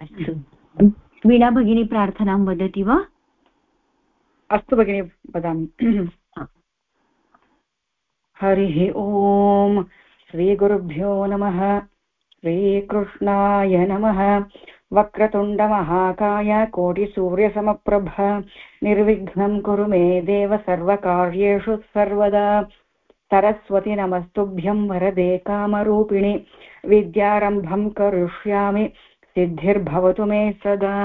अस्तु। वीणा भगिनी प्रार्थनां वदति वा? अस्तु भगिनि वदामि। हरिः ॐ श्रीगुरुभ्यो नमः। श्रीकृष्णाय नमः। वक्रतुण्डमहाकाय कोटिसूर्यसमप्रभ। निर्विघ्नं कुरु मे देव सर्वकार्येषु सर्वदा। सरस्वति नमस्तुभ्यं वरदे कामरूपिणि। विद्यारम्भं करिष्यामि। सिद्धिर्भवतु मे सदा।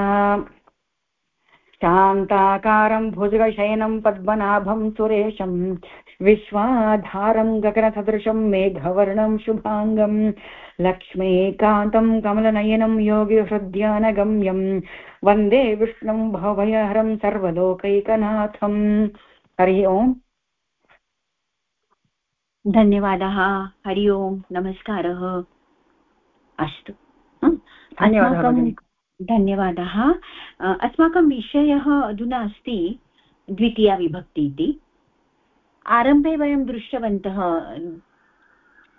शान्ताकारं भुजगशयनं पद्मनाभं सुरेशं विश्वाधारं गगनसदृशं मेघवर्णं शुभाङ्गं लक्ष्मीकान्तं कमलनयनं योगिहृद्यानगम्यं वंदे विष्णुं भवयहरं सर्वलोकैकनाथम् हरि ओम्। धन्यवादः। हरि ओम्। नमस्कारः। अस्तु। अस्माकं धन्यवादः अस्माकं विषयः अधुना अस्ति द्वितीया विभक्ति इति। आरम्भे वयं दृष्टवन्तः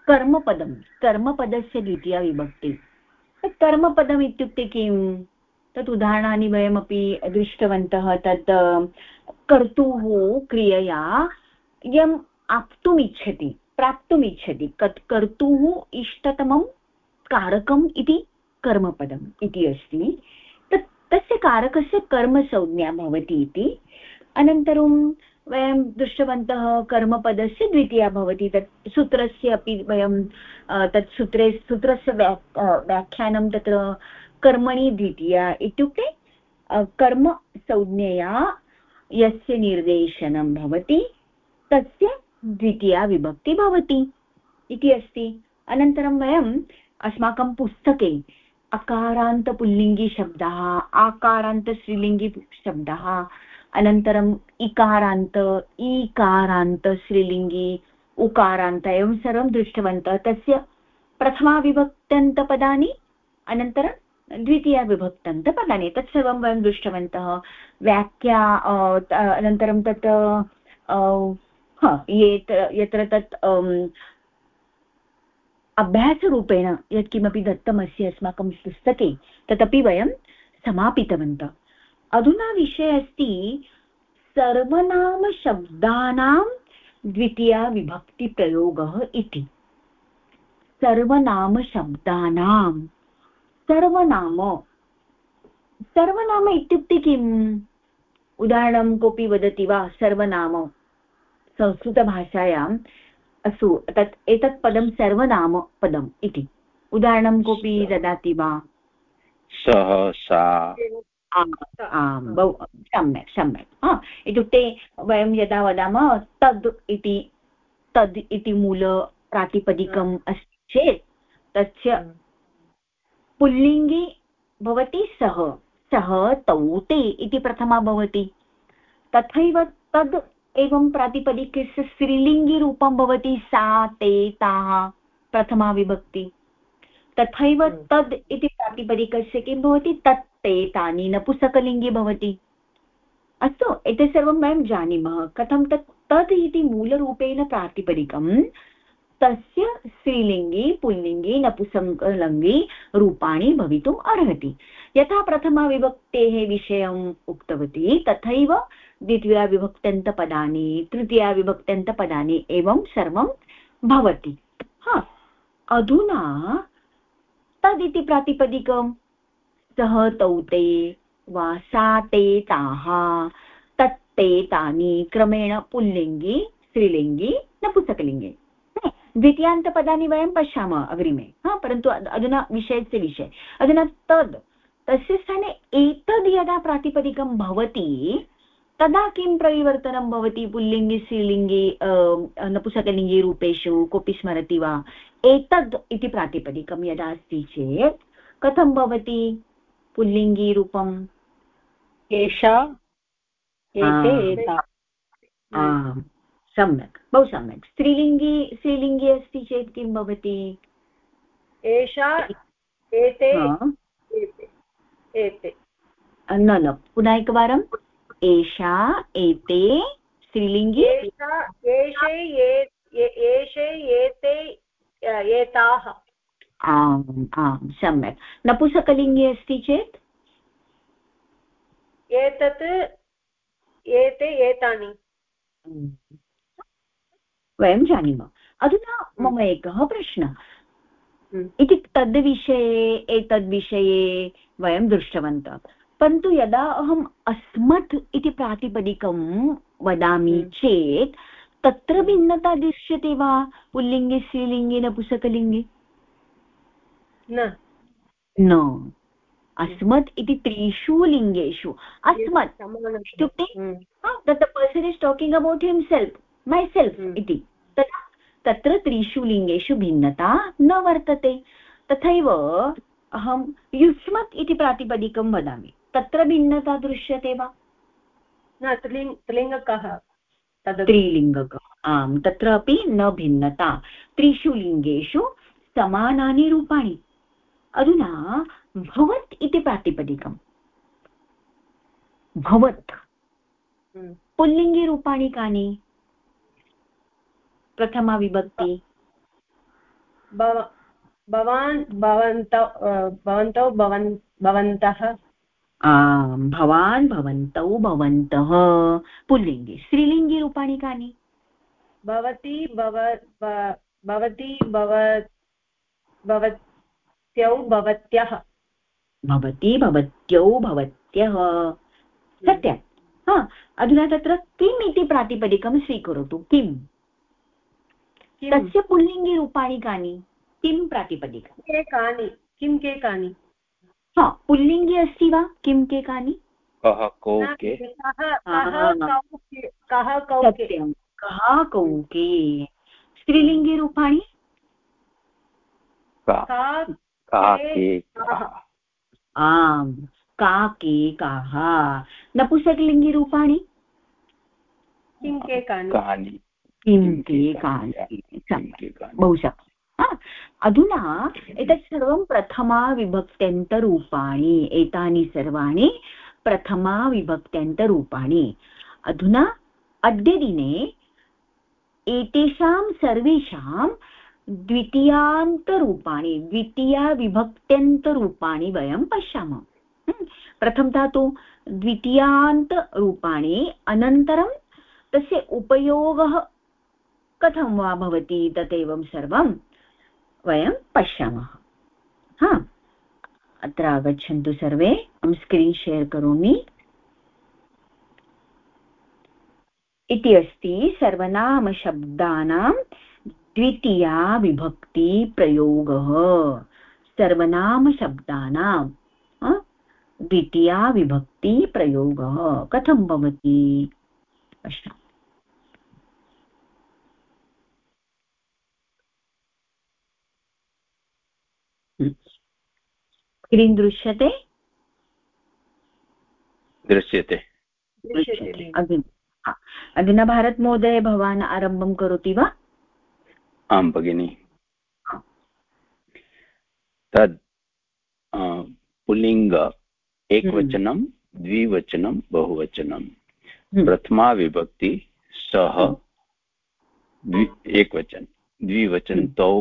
कर्मपदं कर्मपदस्य द्वितीया विभक्ति तत् कर्मपदम् इत्युक्ते किं तत् उदाहरणानि वयमपि दृष्टवन्तः। तत् कर्तुः क्रियया यम् आप्तुम् इच्छति प्राप्तुम् इच्छति कत् कर्तुः इष्टतमं कारकम् इति कर्मपदम् इति अस्ति। तत् तस्य कारकस्य कर्मसंज्ञा भवति इति। अनन्तरं वयं दृष्टवन्तः कर्मपदस्य द्वितीया भवति। तत् सूत्रस्य अपि वयं तत् सूत्रे, सूत्रस्य व्याख्यानं तत्र कर्मणि द्वितीया इत्युक्ते कर्मसंज्ञया यस्य निर्देशनं भवति, तस्य द्वितीया विभक्ति भवति इति अस्ति। अनन्तरं वयम् अस्माकं पुस्तके अकारान्तपुल्लिङ्गिशब्दः, आकारान्तस्त्रीलिङ्गिशब्दः, अनन्तरम् इकारान्त, ईकारान्तस्त्रीलिङ्गि, उकारान्त एवं सर्वं दृष्टवन्तः। तस्य प्रथमाविभक्त्यन्तपदानि अनन्तरं द्वितीयाविभक्त्यन्तपदानि तत्सर्वं वयं दृष्टवन्तः। व्याख्या अनन्तरं तत् यत्र तत् अभ्यासरूपेण यत्किमपि दत्तमस्ति अस्माकं पुस्तके, तदपि वयं समापितवन्तः। अधुना विषयः अस्ति, सर्वनामशब्दानां द्वितीया विभक्तिप्रयोगः इति। सर्वनामशब्दानां, सर्वनाम। सर्वनाम इत्युक्ते किम्? उदाहरणं कोऽपि वदति वा? सर्वनाम। संस्कृतभाषायां अस्तु तत् एतत् पदं सर्वनाम पदम् इति। उदाहरणं कोऽपि ददाति वा? सः सा आम् बहु सम्यक् सम्यक्। इत्युक्ते वयं यदा वदामः तद् इति तद् इति मूलप्रातिपदिकम् अस्ति चेत् तस्य पुल्लिङ्गे भवति सः सः तौ ते इति प्रथमा भवति। तथैव तद् एवं प्रातिपदिकस्य स्त्रीलिङ्गिरूपं भवति सा ते ताः प्रथमा विभक्ति। तथैव हम्म। तद् इति प्रातिपदिकस्य किं भवति? तत् ते तानि नपुसकलिङ्गि भवति। अस्तु एतत् सर्वं वयं जानीमः। कथं तत् तद् इति मूलरूपेण प्रातिपदिकं तस्य स्त्रीलिङ्गि पुल्लिङ्गि नपुसङ्कलिङ्गि रूपाणि भवितुम् अर्हति। यथा प्रथमाविभक्तेः विषयम् उक्तवती तथैव द्वितीयाविभक्त्यन्तपदानि तृतीयाविभक्त्यन्तपदानि एवं सर्वं भवति। हा, अधुना तदिति प्रातिपदिकं। सः तौ ते वा सा ते ताः तत्ते तानि क्रमेण पुल्लिङ्गि, स्त्रीलिङ्गि नपुंसकलिङ्गे द्वितीयान्तपदानि वयं पश्यामः अग्रिमे। हा, परन्तु अधुना विषयस्य विषये। अधुना तद्, तस्य स्थाने एतद् यदा प्रातिपदिकं भवति तदा किं परिवर्तनं भवति? पुल्लिङ्गि स्त्रीलिङ्गि नपुसकलिङ्गि रूपेषु कोऽपि स्मरति वा? एतद् इति प्रातिपदिकं यदा अस्ति चेत् कथं भवति पुल्लिङ्गिरूपम् एषा सम्यक् बहु सम्यक्। स्त्रीलिङ्गि स्त्रीलिङ्गि अस्ति चेत् किं भवति? एषा एते एते न न पुनः एकवारं एषा एते स्त्रीलिङ्गे? एषे एते एताः। आम् आम् सम्यक्। नपुसकलिङ्गे अस्ति चेत्? एतत् एते एतानि। वयं जानीमः। अधुना मम एकः प्रश्नः। हम्म। इति तद्विषये एतद्विषये वयं दृष्टवन्तः। परन्तु यदा अहम् अस्मत् इति प्रातिपदिकं वदामि हम्म। चेत् तत्र भिन्नता दृश्यते वा? पुल्लिङ्गे स्त्रीलिङ्गे नपुसकलिङ्गे न। न। अस्मत् इति त्रिषु लिङ्गेषु। अस्मत् इत्युक्ते तत् person is talking about himself myself. इति। तदा तत्र त्रिषु लिङ्गेषु भिन्नता न वर्तते। तथैव अहं युष्मत् इति प्रातिपदिकं वदामि। तत्र भिन्नता दृश्यते वा? न त्रिलिङ् त्रिलिङ्गकः तद् त्रिलिङ्गक आम् तत्र अपि न भिन्नता। त्रिषु लिङ्गेषु समानानि रूपाणि। अधुना भवत् इति प्रातिपदिकम्। भवत्। हम्म। पुल्लिङ्गिरूपाणि कानि? प्रथमा विभक्ति। भव- भवान् भवन्तौ भवन्तौ भवन् भवन्तः भवान् भवन्तौ भवन्तः पुल्लिङ्गे स्त्रीलिङ्गिरूपाणि कानि भवती भव भवती भव भवत्यौ भवत्यः। भवती भवत्यौ भवत्यः। सत्यं। हा अधुना तत्र किम् इति प्रातिपदिकं स्वीकरोतु। किम्? किं तस्य पुल्लिङ्गिरूपाणि कानि किं प्रातिपदिकम् के कानि? किं के कानि? हा पुल्लिङ्गे अस्ति वा? किं के कानि? कः को न, के कः कः कौके? का का का के, के कः। कः। आम् का के? काः नपुंसकलिङ्गिरूपाणि किं के कानि? किं के कानि? किं के कानि? बहु सम्यक् हा, अधुना एतत् सर्वं प्रथमा विभक्त्यन्तरूपाणि एतानि सर्वाणि प्रथमा विभक्त्यन्तरूपाणि। अधुना अद्यदिने एतेषां सर्वेषां द्वितीयान्तरूपाणि द्वितीयाविभक्त्यन्तरूपाणि वयं पश्यामः। हम्म, प्रथमतः तु द्वितीयान्तरूपाणि अनन्तरं तस्य उपयोगः कथं वा भवति तदेवं सर्वं? वयं पश्यामः। हा। अत्र आगच्छन्तु सर्वे। अहं स्क्रीन् शेर् करोमि। इति अस्ति सर्वनामशब्दानां द्वितीया विभक्तिप्रयोगः सर्वनामशब्दानां द्वितीया विभक्तिप्रयोगः कथं भवति? पश्यामः। स्क्रीन् दृश्यते दृश्यते अधुना भारतमहोदय भवान् आरम्भं करोति वा आं भगिनि तद् पुल्लिङ्ग एकवचनं द्विवचनं बहुवचनं प्रथमा विभक्ति सः एकवचन द्विवचन तौ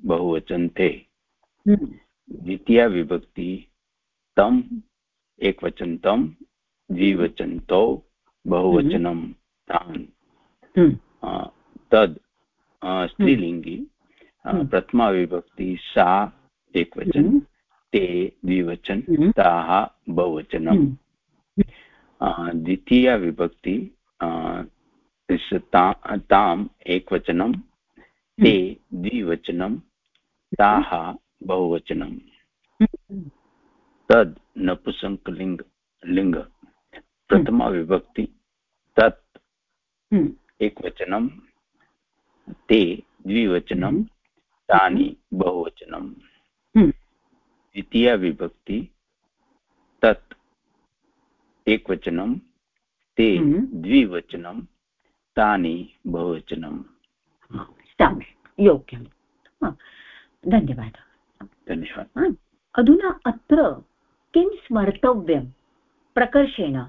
बहुवचन ते द्वितीया विभक्ति तम् एकवचन तं द्विवचन तौ बहुवचनं तान्। हम्म, तद् स्त्रीलिङ्गि अ, हम्म। प्रथमा विभक्ति सा एकवचन हम्म, ते द्विवचन हम्म, ताः बहुवचनं हम्म, द्वितीया विभक्ति ताम् एकवचनं ते द्विवचनं ताः बहुवचनं हम्म, तद् नपुसङ्कलिङ्ग लिङ्ग। प्रथमा विभक्ति तत् हम्म, एकवचनं ते द्विवचनं तानि बहुवचनं। हम्म, द्वितीया विभक्ति तत् एकवचनं ते हम्म। द्विवचनं तानि बहुवचनं। सम्यक्। योग्यं धन्यवादः। धन्यवादः अधुना अत्र किं स्मर्तव्यं? प्रकर्षेण।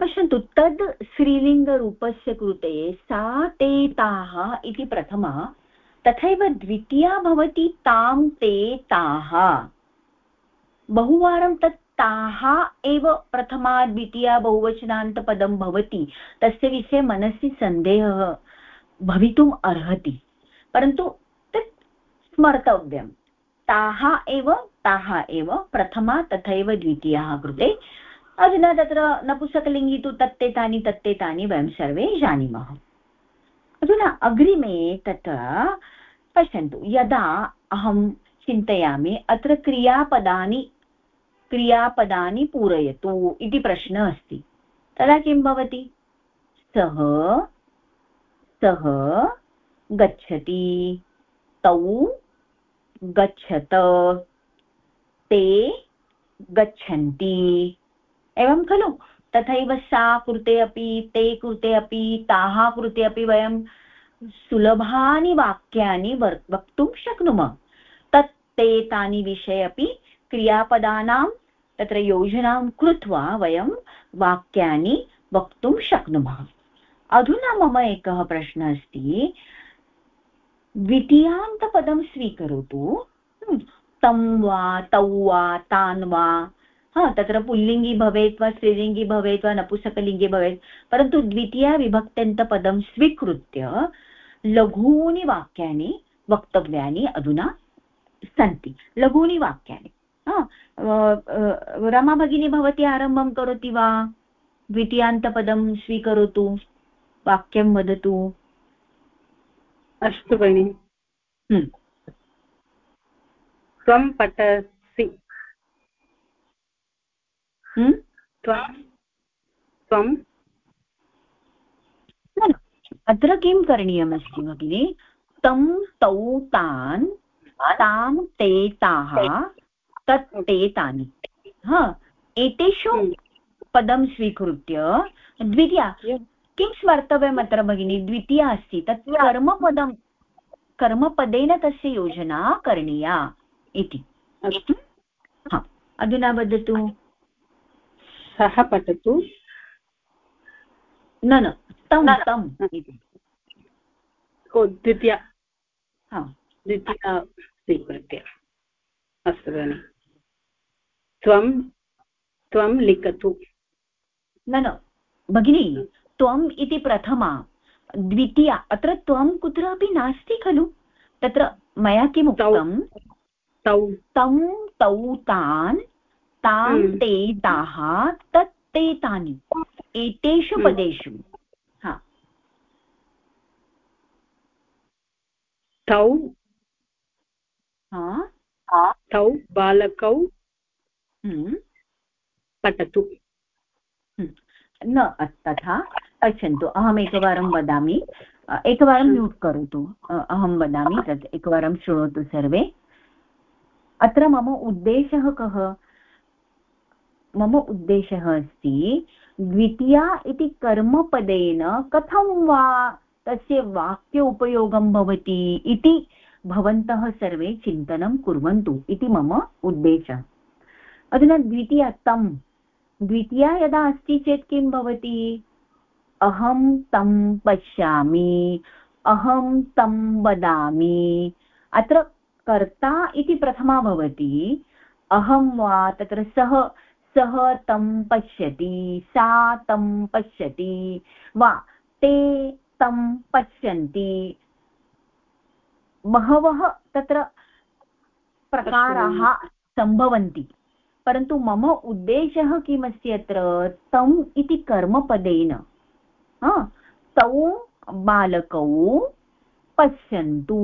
पश्यन्तु तद् स्त्रीलिङ्गरूपस्य कृते सा ते ताः इति प्रथमा, तथैव द्वितीया भवति तां ते ताः। बहुवारं तत् ताः एव प्रथमा, द्वितीया बहुवचनान्तपदं भवति। तस्य विषये मनसि सन्देहः भवितुम् अर्हति। परन्तु तत् स्मर्तव्यं ताः एव ताः एव, प्रथमा तथैव द्वितीयाः कृते। अधुना तत्र नपुसकलिङ्गि तु तत्तेतानि तत्तेतानि वयं सर्वे जानीमः। अधुना अग्रिमे तत्र पश्यन्तु, यदा अहं चिन्तयामि अत्र क्रियापदानि क्रियापदानि पूरयतु इति प्रश्नः अस्ति। तदा किं भवति? सः सः गच्छति, तौ गच्छत, ते गच्छन्ति। एवं खलु? तथैव सा कृते अपि, ते कृते अपि, ताः कृते अपि वयं सुलभानि वाक्यानि वक्तुं शक्नुमः। तत् ते तानि विषये अपि क्रियापदानां, तत्र योजनां कृत्वा वयं वाक्यानि वक्तुं शक्नुमः। अधुना मम एकः प्रश्नः अस्ति। द्वितीयान्तपदं स्वीकरोतु हम्म, तं वा तौ वा तान् वा। हा तत्र पुल्लिङ्गि भवेत् वा स्त्रीलिङ्गि भवेत् वा नपुसकलिङ्गि भवेत्। परन्तु द्वितीयाविभक्त्यन्तपदं स्वीकृत्य लघूनि वाक्यानि वक्तव्यानि अधुना सन्ति। लघूनि वाक्यानि। रमा भगिनी भवती आरम्भं करोति वा? द्वितीयान्तपदं स्वीकरोतु वाक्यं वदतु। अस्तु भगिनि हम्म। त्वं पठसि हम्म? त्वं अत्र किं करणीयमस्ति भगिनि तं तौ तान् तां ते ताः तत् ते तानि हा एतेषु हम्म। पदं स्वीकृत्य द्वितीया किं स्मर्तव्यम् अत्र भगिनि? द्वितीया अस्ति। तत् कर्मपदं कर्मपदेन तस्य योजना करणीया इति। हा। अधुना वदतु। सः पठतु। न न। तं तम् इति। द्वितीया। हा। द्वितीया स्वीकृत्य अस्तु भगिनि। त्वं त्वं लिखतु। न न। भगिनी त्वम् इति प्रथमा। द्वितीया अत्र त्वं कुत्रापि नास्ति खलु? तत्र मया किम् उक्तं? तौ। तं तौ तान् तां हम्म। ते ताः तत् ते तानि। एतेषु हम्म। पदेषु। तौ। तौ बालकौ। हम्म। पठतु। न तथा पश्यन्तु। अहम् एकवारं वदामि। एकवारं म्यूट् करोतु। अहं वदामि तत् एकवारं शृणोतु सर्वे। अत्र मम उद्देशः कः? मम उद्देशः अस्ति द्वितीया इति कर्मपदेन कथं वा तस्य वाक्य उपयोगं भवति इति भवन्तः सर्वे चिन्तनं कुर्वन्तु इति मम उद्देशः। अधुना द्वितीया तं द्वितीया यदा अस्ति चेत् किं भवति? अहं तं पश्यामि। अहं तं वदामि। अत्र कर्ता इति प्रथमा भवति। अहं वा तत्र सः सः तं पश्यति सा तं पश्यति वा ते तं पश्यन्ति। बहवः तत्र प्रकाराः सम्भवन्ति। परन्तु मम उद्देशः किमस्ति अत्र? तम् इति कर्मपदेन। तौ बालकौ पश्यन्तु।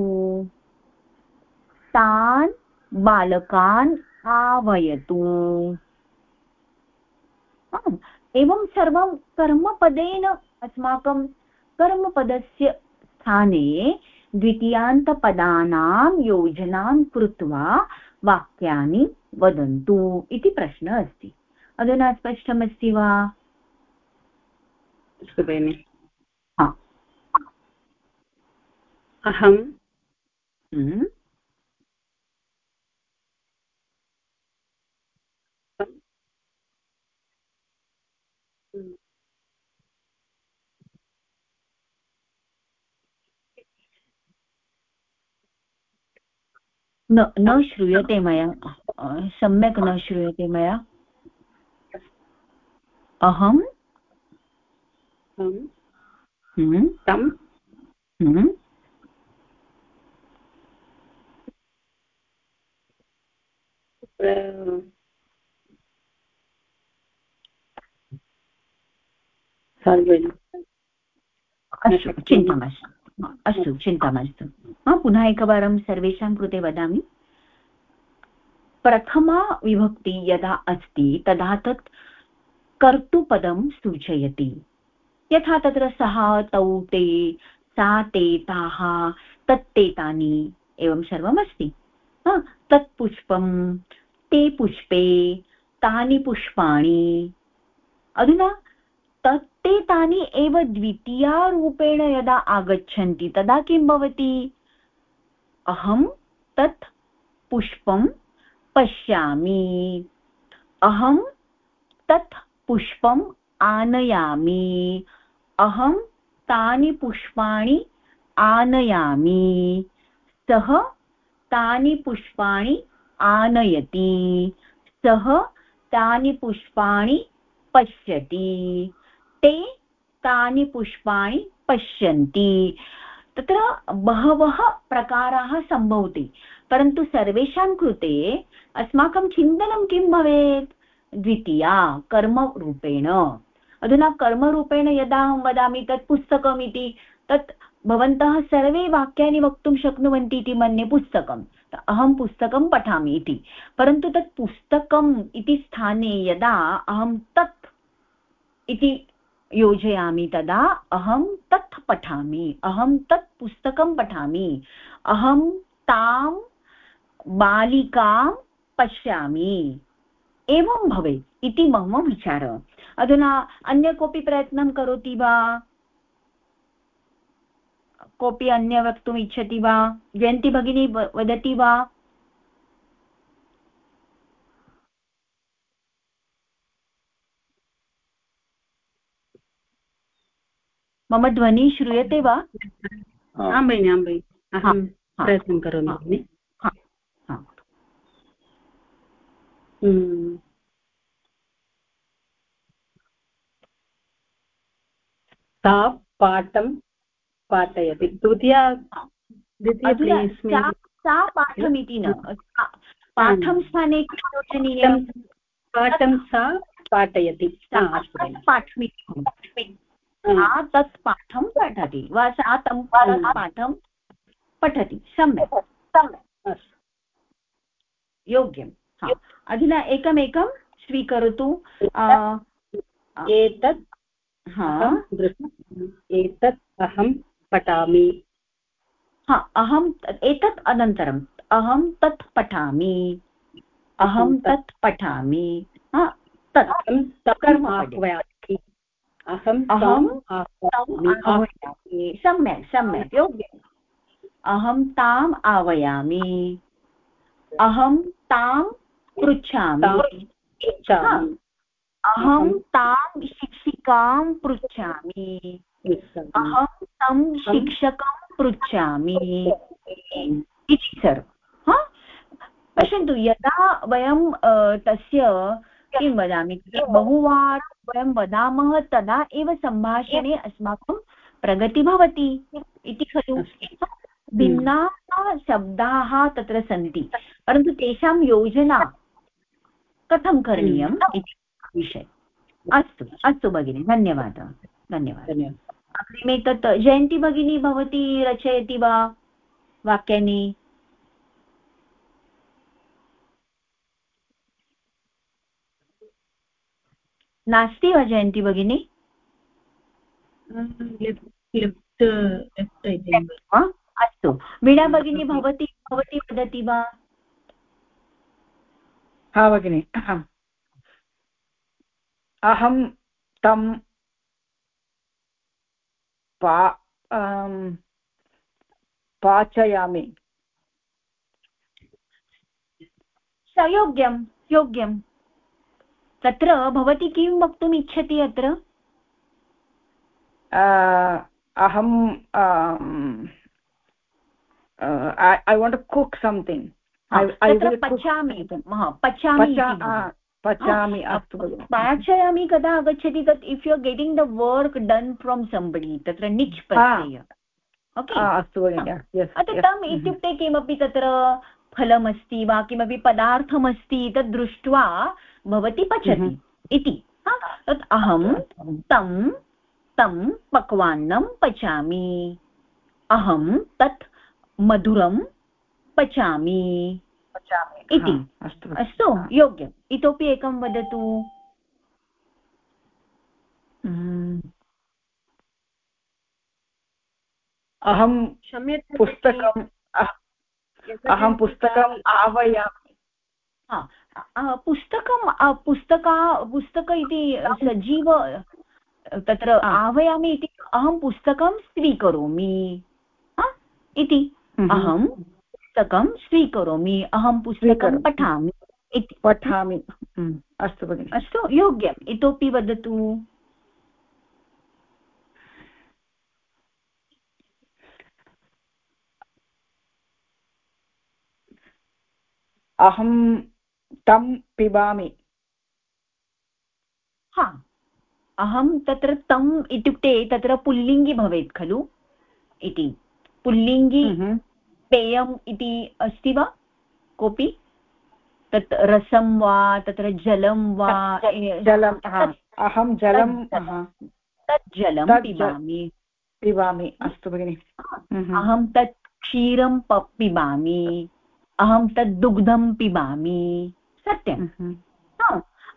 तान् बालकान् आवयतु एवं सर्वं कर्मपदेन अस्माकं कर्मपदस्य स्थाने द्वितीयान्तपदानां योजनां कृत्वा वाक्यानि वदन्तु इति प्रश्नः अस्ति। अधुना स्पष्टमस्ति वा? भगिनि। अहं न न श्रूयते मया। सम्यक् न श्रूयते मया। अहं हम्म, तं हम्म, चिन्ता मास्तु। अस्तु चिन्ता मास्तु पुनः एकवारं सर्वेषां कृते वदामि। प्रथमा विभक्ति यदा अस्ति, तदा तत् कर्तुपदं सूचयति। यथा तत्र सः, तौ, ते, सा, ते, ताः तत्ते एवं सर्वमस्ति तत् पुष्पं, ते पुष्पे, तानि पुष्पाणि। अधुना तत्ते तानि एव द्वितीयारूपेण यदा आगच्छन्ति, तदा किं भवति? अहं तत् पुष्पं पश्यामि। अहं तत् पुष्पम् आनयामि। अहं तानि पुष्पाणि आनयामि। सः तानि पुष्पाणि आनयति। सः तानि पुष्पाणि पश्यति। ते तानि पुष्पाणि पश्यन्ति। तत्र बहवः प्रकाराः सम्भवति, परन्तु सर्वेषां कृते अस्माकं चिन्तनं किं भवेत्? द्वितीया, कर्मरूपेण। अधुना कर्मरूपेण यदा अहं वदामि तत् पुस्तकम् इति तत् भवन्तः सर्वे वाक्यानि वक्तुं शक्नुवन्ति इति मन्ये पुस्तकम् अहं पुस्तकं पठामि इति। परन्तु तत् पुस्तकम् इति स्थाने यदा अहं तत् इति योजयामि तदा अहं तत् पठामि, अहं तत् पुस्तकं पठामि, अहं तां बालिकां पश्यामि। एवं भवेत् इति मम विचारः। अधुना अन्य कोऽपि प्रयत्नं करोति वा? कोऽपि अन्य वक्तुम् इच्छति वा? जयन्ती भगिनी वदति वा? मम ध्वनिः श्रूयते वा? आं भगिनि आं भगिनि। अहं प्रयत्नं करोमि भगिनि। हम्म। सा पाठं पाठयति। द्वितीया सा पाठमिति न। पाठं स्थाने योजनीयं पाठं सा पाठयति। पाठमिति। सा तत् पाठं पठति वा सा तं पाठं पठति सम्यक्। सम्यक् योग्यं अधुना एकमेकं स्वीकरोतु एतत् एतत् अहं पठामि। हा अहम् एतत् अनन्तरम् अहं तत् पठामि अहं तत् पठामि तत्। कर्म अहं सम्यक् सम्यक्। योग्यम् अहं ताम् आह्वयामि अहं तां पृच्छामि। अहं तां शिक्षिकां पृच्छामि। अहं तं शिक्षकं पृच्छामि। इति सर्वं। पश्यन्तु यदा वयं तस्य किं वदामि? बहुवारं वयं वदामः तदा एव सम्भाषणे अस्माकं प्रगतिः भवति इति खलु। भिन्नाः शब्दाः तत्र सन्ति। परन्तु तेषां योजना कथं करणीयम् इति विषय। अस्तु। अस्तु भगिनि धन्यवादः। धन्यवादः। अग्रिमे तत् जयन्ती भगिनी भवती रचयति वा? वाक्यानि? नास्ति वा जयन्ती भगिनी अस्तु। वीणा भगिनी भवती भवती वदति वा? हा भगिनि। अहं तं पा पाचयामि। सयोग्यं योग्यं। तत्र भवती किं वक्तुम् इच्छति अत्र? अहं I want to cook something पचामि पचामि पचामि पाचयामि कदा आगच्छति तत् if you are getting the work done from somebody तत्र निच् प्रत्यय. अस्तु तम् इत्युक्ते किमपि तत्र फलमस्ति वा किमपि पदार्थमस्ति तद् दृष्ट्वा भवती पचति इति। तत् अहं तं तं पक्वान्नं पचामि। अहं तत् मधुरं पचामि। इति। अस्तु। योग्यम्। इतोपि एकं वदतु। अहं पुस्तकम् अहं पुस्तकम् आवयामि। पुस्तकं पुस्तका पुस्तक इति सजीव तत्र आवयामि इति अहं पुस्तकं स्वीकरोमि। इति अहं पुस्तकं स्वीकरोमि अहं पुस्तकं पठामि इति। पठामि। अस्तु भगिनि। अस्तु योग्यम्। इतोपि वदतु। अहं तं पिबामि। हा। अहं तत्र तम् इत्युक्ते तत्र पुल्लिङ्गि भवेत् खलु? इति। पुल्लिङ्गि पेयम् इति अस्ति वा? कोऽपि? तत् रसं वा तत्र जलं वा जलम् अहं जलं तत् जलं पिबामि। पिबामि। अस्तु भगिनि। अहं तत् क्षीरं पिबामि। अहं तत् दुग्धं पिबामि। सत्यं।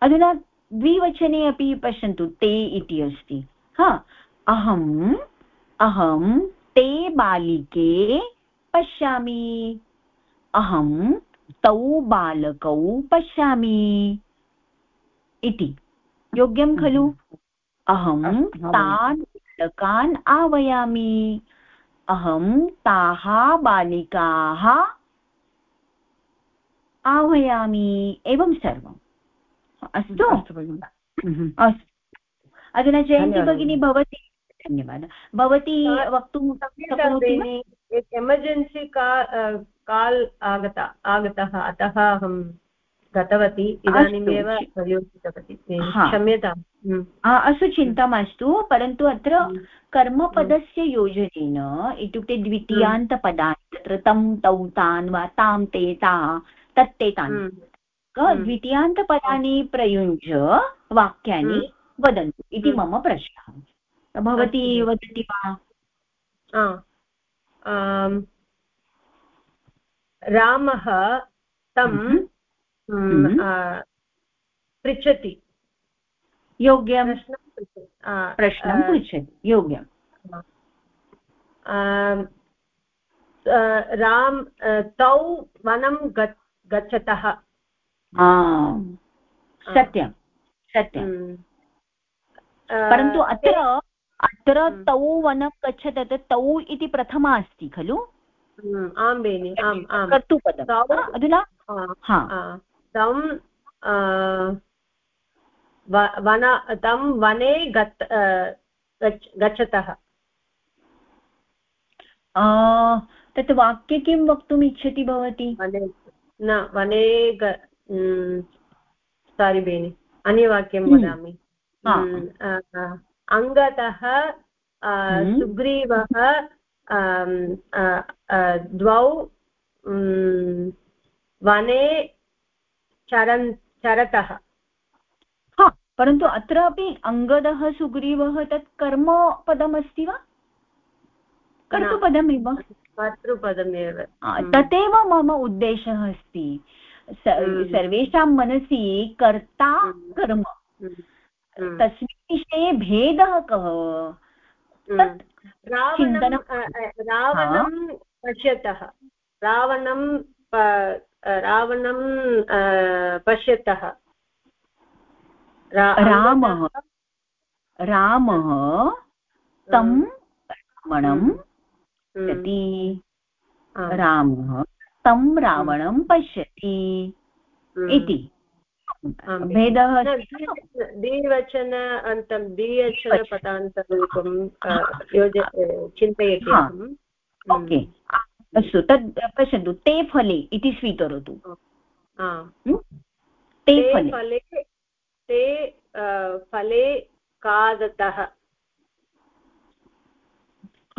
अधुना द्विवचने अपि पश्यन्तु ते इति अस्ति। हा अहम् अहं ते बालिके पश्यामि। अहं तौ बालकौ पश्यामि। इति। योग्यं खलु? अहं तान् बालकान् आवयामि। अहं ताः बालिकाः आह्वयामि एवं सर्वम्। अस्तु। अस्तु अधुना जयन्ती भगिनी भवती धन्यवादः। भवती वक्तुं शक्नोति एक एमर्जेन्सि का काल् आगता आगतः। अतः अहं गतवती। इदानीमेव योजितवती क्षम्यताम् हम्म। अस्तु चिन्ता मास्तु। परन्तु अत्र हम्म। कर्मपदस्य योजनेन इत्युक्ते द्वितीयान्तपदानि तत्र तं तौ तान् वा तां ते ता तत्ते तान्। हम्म। द्वितीयान्तपदानि प्रयुञ्ज्य वाक्यानि वदन्तु इति मम प्रश्नः। भवती वदति वा? रामः तं हम्म। हम्म। पृच्छति। योग्यं? प्रश्नं पृच्छति। योग्यं। राम तौ वनं गच्छतः। सत्यं सत्यं। हम्म। परन्तु अत्र अत्र हम्म। तौ वनं गच्छत तौ इति प्रथमा अस्ति खलु? हम्म, आं बेनि आम् आम्। कर्तुपदम् अधुना? तं वन तं वने गत् गच्छतः। तत् वाक्ये किं वक्तुम् इच्छति भवती? न वने सारि बेनि अन्यवाक्यं हम्म। वदामि। अङ्गतः हम्म। सुग्रीवः द्वौ वने चरन् चरतः। परन्तु अत्रापि अङ्गदः सुग्रीवः तत् कर्मपदमस्ति वा? कर्तृपदमेव। कर्तृपदमेव। हम्म। तदेव मम उद्देशः अस्ति। हम्म। सर्वेषां मनसि कर्ता कर्म। तस्मिन् विषये भेदः कः? रावणं रावणं पश्यतः। रावणं रावणं पश्यतः। रामः। रामः तं रावणं पश्यति। रामः तं रावणं पश्यति इति। भेदः द्विवचन अन्तं द्विवचनपदान्तरूपं योज चिन्तयति ओके। अस्तु तद् पश्यन्तु ते फले इति स्वीकरोतु। ते ते फले। फले ते फले खादतः।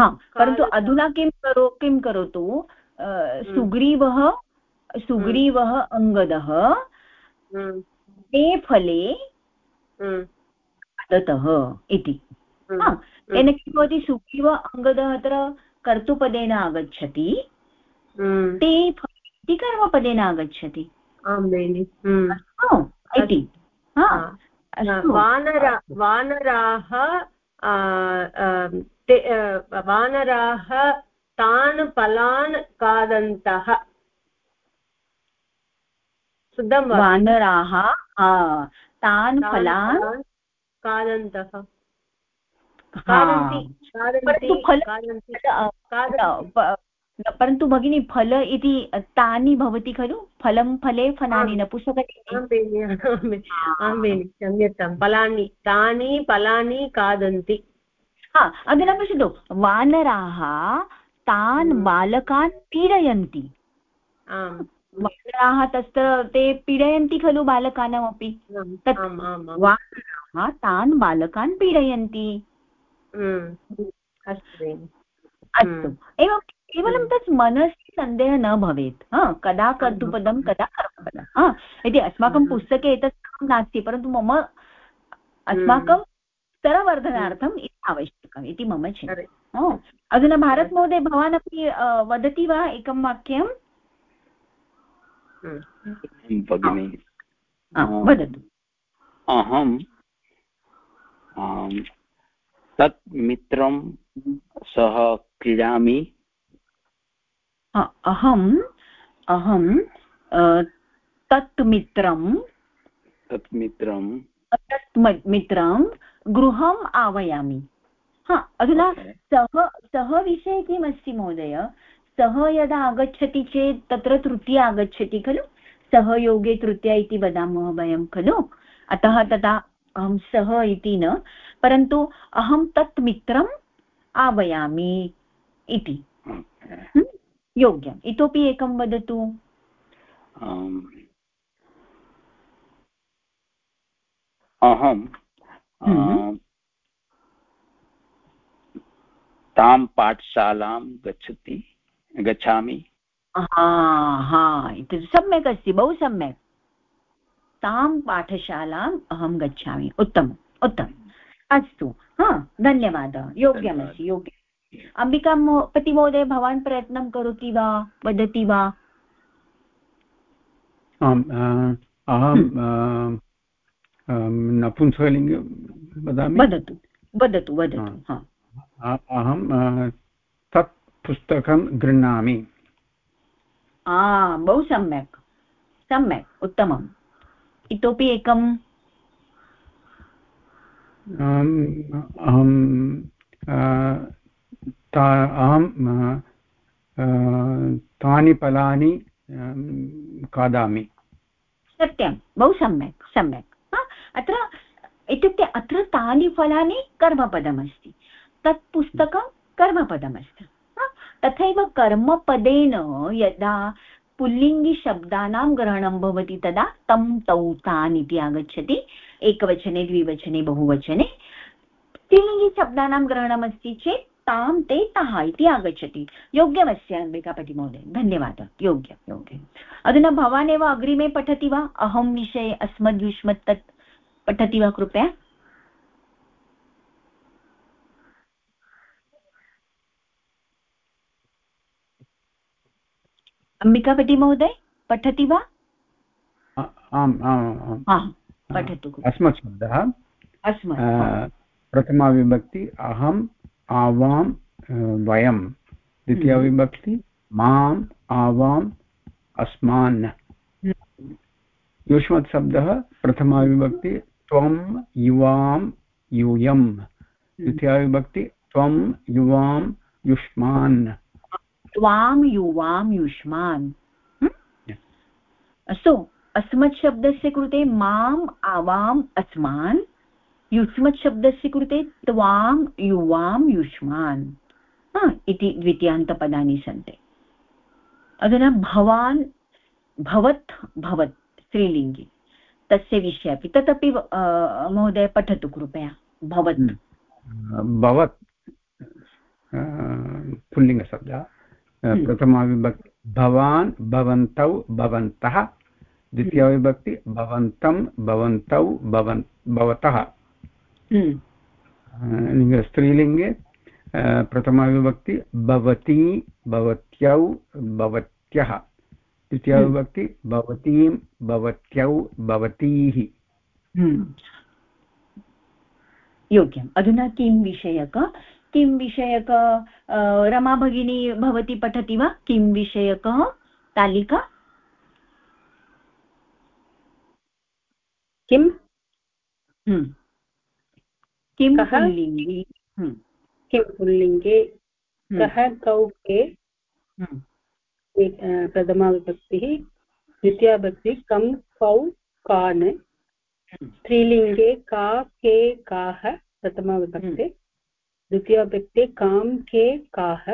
हा परन्तु। अधुना किं करो किं करोतु सुग्रीवः सुग्रीवः अङ्गदः हम्म, ते फले हम्म, खादतः इति। हम्म, तेन किं भवति सुग्रीव अङ्गदः अत्र कर्तुपदेन आगच्छति। हम्म, ते फले इति कर्मपदेन आगच्छति। हम्म, इति। वानरा वानराः ते वानराः तान् फलान् खादन्तः। शुद्धं वानराः तान् फलान् खादन्तः। परन्तु भगिनी फल इति तानि भवति खलु? फलं फले फलानि। नपुंसकलिङ्गे क्षम्यतां फलानि तानि फलानि खादन्ति। हा अधुना पश्यतु। वानराः तान् हम्म। बालकान् पीडयन्ति। वानराः तत्र ते पीडयन्ति खलु बालकानामपि। तत् वानराः तान् बालकान् पीडयन्ति। हम्म। अस्तु। एवं केवलं तत् मनसि सन्देहः न भवेत्। कदा कर्तुपदं कदा कर्मपदं। हा यदि अस्माकं हम्म। पुस्तके एतत् नास्ति परन्तु मम अस्माकं स्तरवर्धनार्थम् इति आवश्यकम् इति मम चिन्ता। अधुना भारतमहोदय भवान् अपि वदति वा एकं वाक्यं हम्म। भगिनी. वदतु। अहम् आम्, तत् मित्रं सह क्रीडामि। हा, अहम् अहं तत् मित्रं तत् मित्रं। तत् मित्रं गृहम् आह्वयामि हा अधुना Okay. सः सः विषये किमस्ति महोदय सः यदा आगच्छति चेत् तत्र तृतीया आगच्छति खलु सहयोगे तृतीया इति वदामः वयं खलु अतः तदा अहं सः इति न परन्तु अहं तत् मित्रम् आह्वयामि इति Okay. योग्यम् इतोपि एकं वदतु. अहं. आम्, तां पाठशालां गच्छति गच्छामि। हा हा इति सम्यक् अस्ति बहु सम्यक्। तां पाठशालाम् अहं गच्छामि उत्तमम् उत्तमम्। अस्तु हा धन्यवादः योग्यमस्ति योग्यम् अम्बिका पतिमहोदय भवान् प्रयत्नं करोति वा वदति वा? आम् अहं अं, नपुंसकलिङ्गे वदामि? वदतु वदतु वदतु अहं तत् पुस्तकं गृह्णामि। बहु सम्यक् सम्यक् उत्तमम्। इतोपि एकं अम्, अहं अहं तानि फलानि खादामि। सत्यं बहु सम्यक् सम्यक्। अत्र इत्युक्ते अत्र तानि फलानि कर्मपदमस्ति। तत् पुस्तकं कर्मपदमस्ति। तथैव कर्मपदेन यदा पुल्लिङ्गिशब्दानां ग्रहणं भवति तदा तं तौ तान् इति आगच्छति। एकवचने, द्विवचने, बहुवचने। स्त्रीलिङ्गिशब्दानां ग्रहणमस्ति चेत् तां ते तः इति आगच्छति। योग्यमस्ति अम्बिकापतिमहोदय धन्यवादः। योग्यं, योग्यम्। अधुना भवान् एव अग्रिमे पठति वा? अहं विषये अस्मद्युष्मत् तत् पठति वा कृपया. अम्बिकापतिमहोदय पठति वा? आम् आम् पठतु। प्रथमाविभक्ति अहम् आवां वयं द्वितीयाविभक्ति माम् आवाम् अस्मान्. युष्मत् शब्दः प्रथमाविभक्ति त्वं युवां यूयं द्वितीयाविभक्ति त्वं युवां युष्मान्। त्वां युवां युष्मान्? अस्तु अस्मत् शब्दस्य कृते माम् आवाम् अस्मान्। युष्मत् शब्दस्य कृते त्वां युवां युष्मान्। इति द्वितीयान्तपदानि सन्ति। अधुना भवान् भवत् भवत् स्त्रीलिङ्गे। तस्य विषये अपि। तदपि महोदय पठतु कृपया। भवत्। हम्म। भवत्। पुल्लिङ्गशब्दः। हम्म। प्रथमाविभक्ति भवान् भवन्तौ भवन्तः। द्वितीयविभक्ति भवन्तं भवन्तौ भवन् भवतः। स्त्रीलिङ्गे। प्रथमाविभक्ति भवती भवत्यौ भवत्यः। द्वितीयाविभक्ति भवतीं भवत्यौ भवतीः। योग्यम्। अधुना किं विषयक? किं विषयक? रमा भगिनी भवती पठति वा? किं विषयकः? तालिका? किं किं? पुल्लिङ्गे? किं पुल्लिङ्गे? कः? कौ के प्रथमाविभक्तिः द्वितीयाविभक्तिः कं कौ कान् स्त्रीलिङ्गे का के काः प्रथमाविभक्ते द्वितीयाविभक्ते कां के काः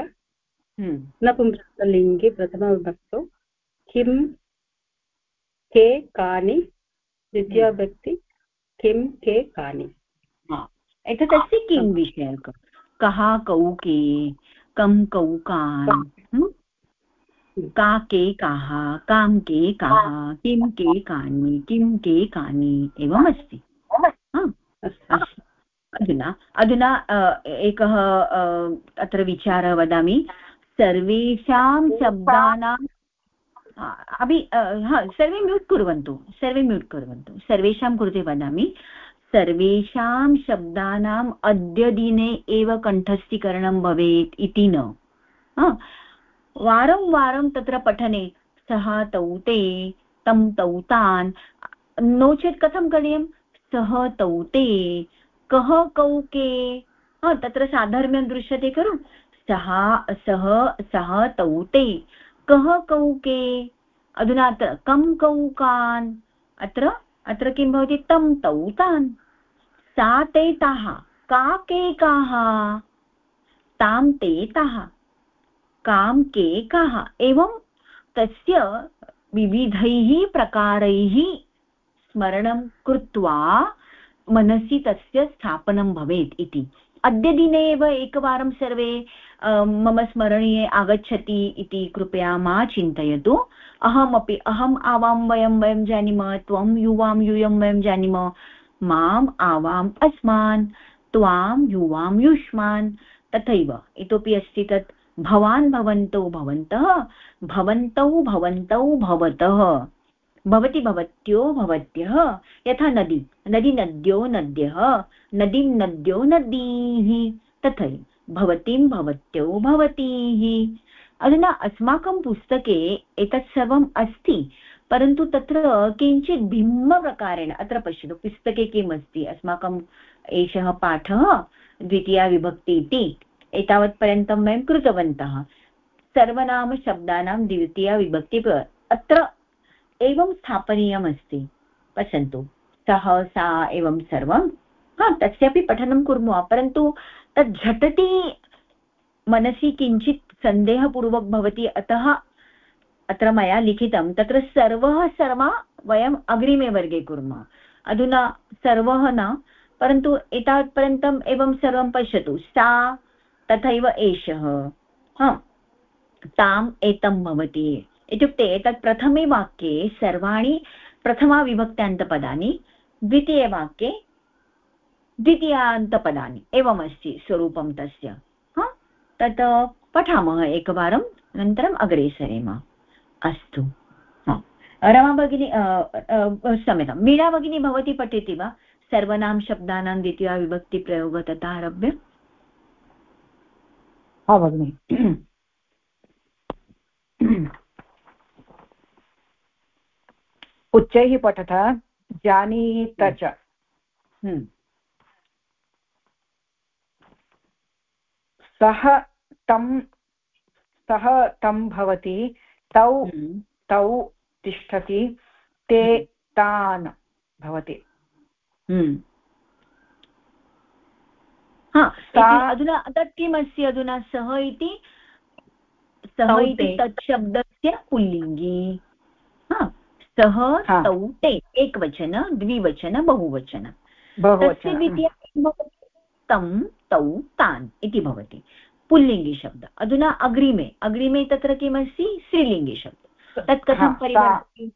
नपुंसकलिङ्गे प्रथमाविभक्तौ किं के कानि द्वितीयाविभक्ति किं के कानि। एतत् अस्ति। किं? विषयक कः कौ के कं कौ। कान् का के काः कां के काः किं के कानि किं के कानि एवमस्ति अधुना अधुना एकः अत्र विचारः वदामि। सर्वेषां शब्दानां अपि हा सर्वे म्यूट् कुर्वन्तु सर्वे म्यूट् कुर्वन्तु। सर्वेषां कृते वदामि। सर्वेषां शब्दानाम् अद्य दिने एव कण्ठस्थीकरणं भवेत् इति न। वारं वारं तत्र पठने। सः तौ ते, तं तौ तान्। नो चेत् कथं करणीयं सः तौ ते। कः कौ के? तत्र साधर्म्यं दृश्यते खलु। सः सः सः तौ ते। कः कौ के? अधुना कं कौकान् अत्र अत्र किं भवति? तं तौ तान्। सा ते ताः। का के काः? तां ते ताः। कां के काः, एवं तस्य विविधैः प्रकारैः स्मरणं कृत्वा मनसि तस्य स्थापनं भवेत् इति। अद्य दिने एव एकवारं सर्वे मम स्मरणे आगच्छति इति कृपया मा चिन्तयतु। अहमपि अहम् आवां वयं वयं जानीमः, त्वं युवां यूयं, वयं जानीमः, माम् आवाम् अस्मान्, त्वां युवां युष्मान्, तथैव। इतोपि अस्ति तत् भवान् भवन्तौ भवन्तः, भवन्तौ भवन्तौ भवतः। भवति भवत्यो भवत्यः, यथा नदी। नदी नद्यो नद्यः, नदीं नद्यो नदीः तथैव भवतीं भवत्यौ भवतीः। अधुना अस्माकं पुस्तके एतत् सर्वम् अस्ति, परन्तु तत्र किञ्चित् भिन्नप्रकारेण अत्र पश्यतु, पुस्तके किम् अस्ति अस्माकं एषः पाठः द्वितीया विभक्ति इति। एतावत्पर्यन्तं वयं कृतवन्तः। सर्वनामशब्दानां द्वितीया विभक्ति अत्र एवं स्थापनीयमस्ति। पश्यन्तु। सः, सा एवं सर्वं। हा, तस्यापि पठनं कुर्मः, परन्तु तत् झटति मनसि किञ्चित् सन्देहपूर्वक भवति। अतः अत्र मया लिखितं, तत्र सर्वः सर्वा वयम् अग्रिमे वर्गे कुर्मः। अधुना सर्वः न, परन्तु एतावत्पर्यन्तम् एवं सर्वं पश्यतु। सा तथैव एषः। हा। ताम् एतं भवति। इत्युक्ते एतत् प्रथमे वाक्ये सर्वाणि प्रथमाविभक्त्यान्तपदानि द्वितीयवाक्ये द्वितीयान्तपदानि एवमस्ति स्वरूपं तस्य। हा। तत् पठामः एकवारम् अनन्तरम् अग्रे सरेम। अस्तु। रमा भगिनी क्षम्यतां मीणा भगिनी भवती पठति वा? सर्वनां शब्दानां द्वितीया विभक्तिप्रयोगः तथा आरभ्य? हा भगिनि उच्चैः पठत जानीत च हम्म। सः तं सः तं भवति तौ हम्म। तौ तिष्ठति ते हम्म। तान् भवति अधुना तत् किमस्ति अधुना सः इति सः इति तत् शब्दस्य पुल्लिङ्गी सः तौ ते एकवचन द्विवचन बहुवचन। तस्य द्वितीया भवति? तं तौ तान् इति भवति। पुल्लिङ्गिशब्द अधुना अग्रिमे अग्रिमे तत्र किमस्ति? स्त्रीलिङ्गिशब्द तत् कथं परिवर्तति?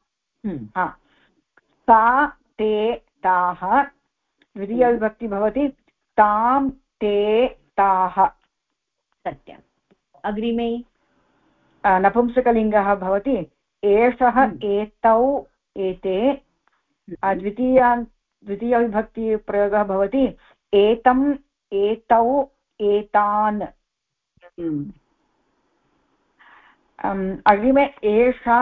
हम्म। सा ते ताः द्वितीयविभक्ति भवति। तां ते ताः। सत्यम्। अग्रिमे। नपुंसकलिङ्गः भवति। एषः हम्म। एतौ एते। हम्म। द्वितीया द्वितीयविभक्तिप्रयोगः भवति। एतम् एतौ एतान्। हम्म। अग्रिमे एषा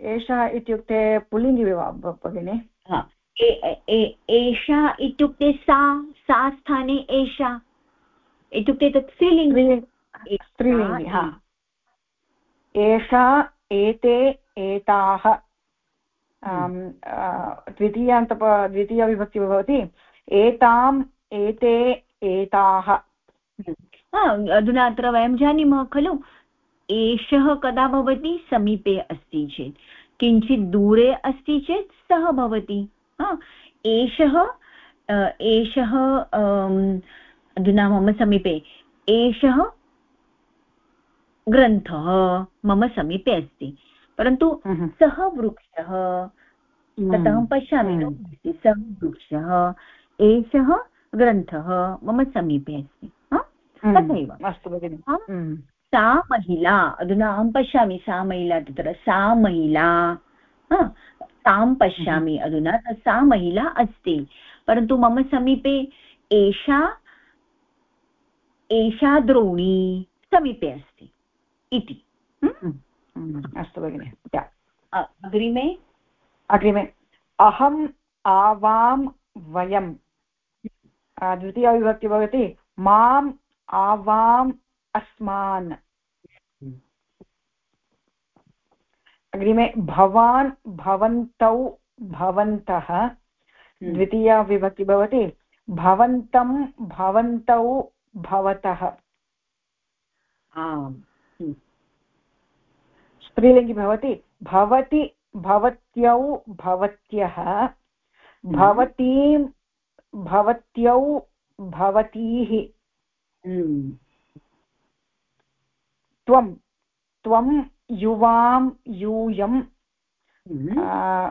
एषा इत्युक्ते पुल्लिङ्गि भगिनि? एषा इत्युक्ते सा सा स्थाने एषा। इत्युक्ते तत् स्त्रीलिङ्गि स्त्रीलिङ्गि हा. एषा एते एताः। द्वितीयान्त द्वितीयविभक्ति भवति. एताम् एते एताः. अधुना अत्र वयं जानीमः खलु एषः कदा भवति? समीपे अस्ति चेत्. किञ्चित् दूरे अस्ति चेत् सः भवति. एषः एषः अधुना मम समीपे। एषः ग्रन्थः मम समीपे अस्ति। परन्तु हम्म। सः वृक्षः ततः हम्म। पश्यामि हम्म। सः वृक्षः एषः ग्रन्थः मम समीपे अस्ति। तथैव। अस्तु भगिनि। सा महिला अधुना अहं पश्यामि सा महिला तत्र सा महिला। तां पश्यामि अधुना सा महिला अस्ति। परन्तु मम समीपे एषा एषा द्रोणी समीपे अस्ति। इति। अस्तु भगिनि अग्रिमे? अग्रिमे। अहम् आवां वयं द्वितीयविभक्ति भवति। माम् आवाम् अस्मान्। अग्रिमे भवान् भवन्तौ भवन्तः। द्वितीया विभक्ति भवति। भवन्तं भवन्तौ भवतः। आम्। स्त्रीलिङ्गि भवति। भवति भवत्यौ भवत्यः हम्म। भवतीं भवत्यौ भवतीः। हम्म। त्वं त्वं युवां यूयं हम्म।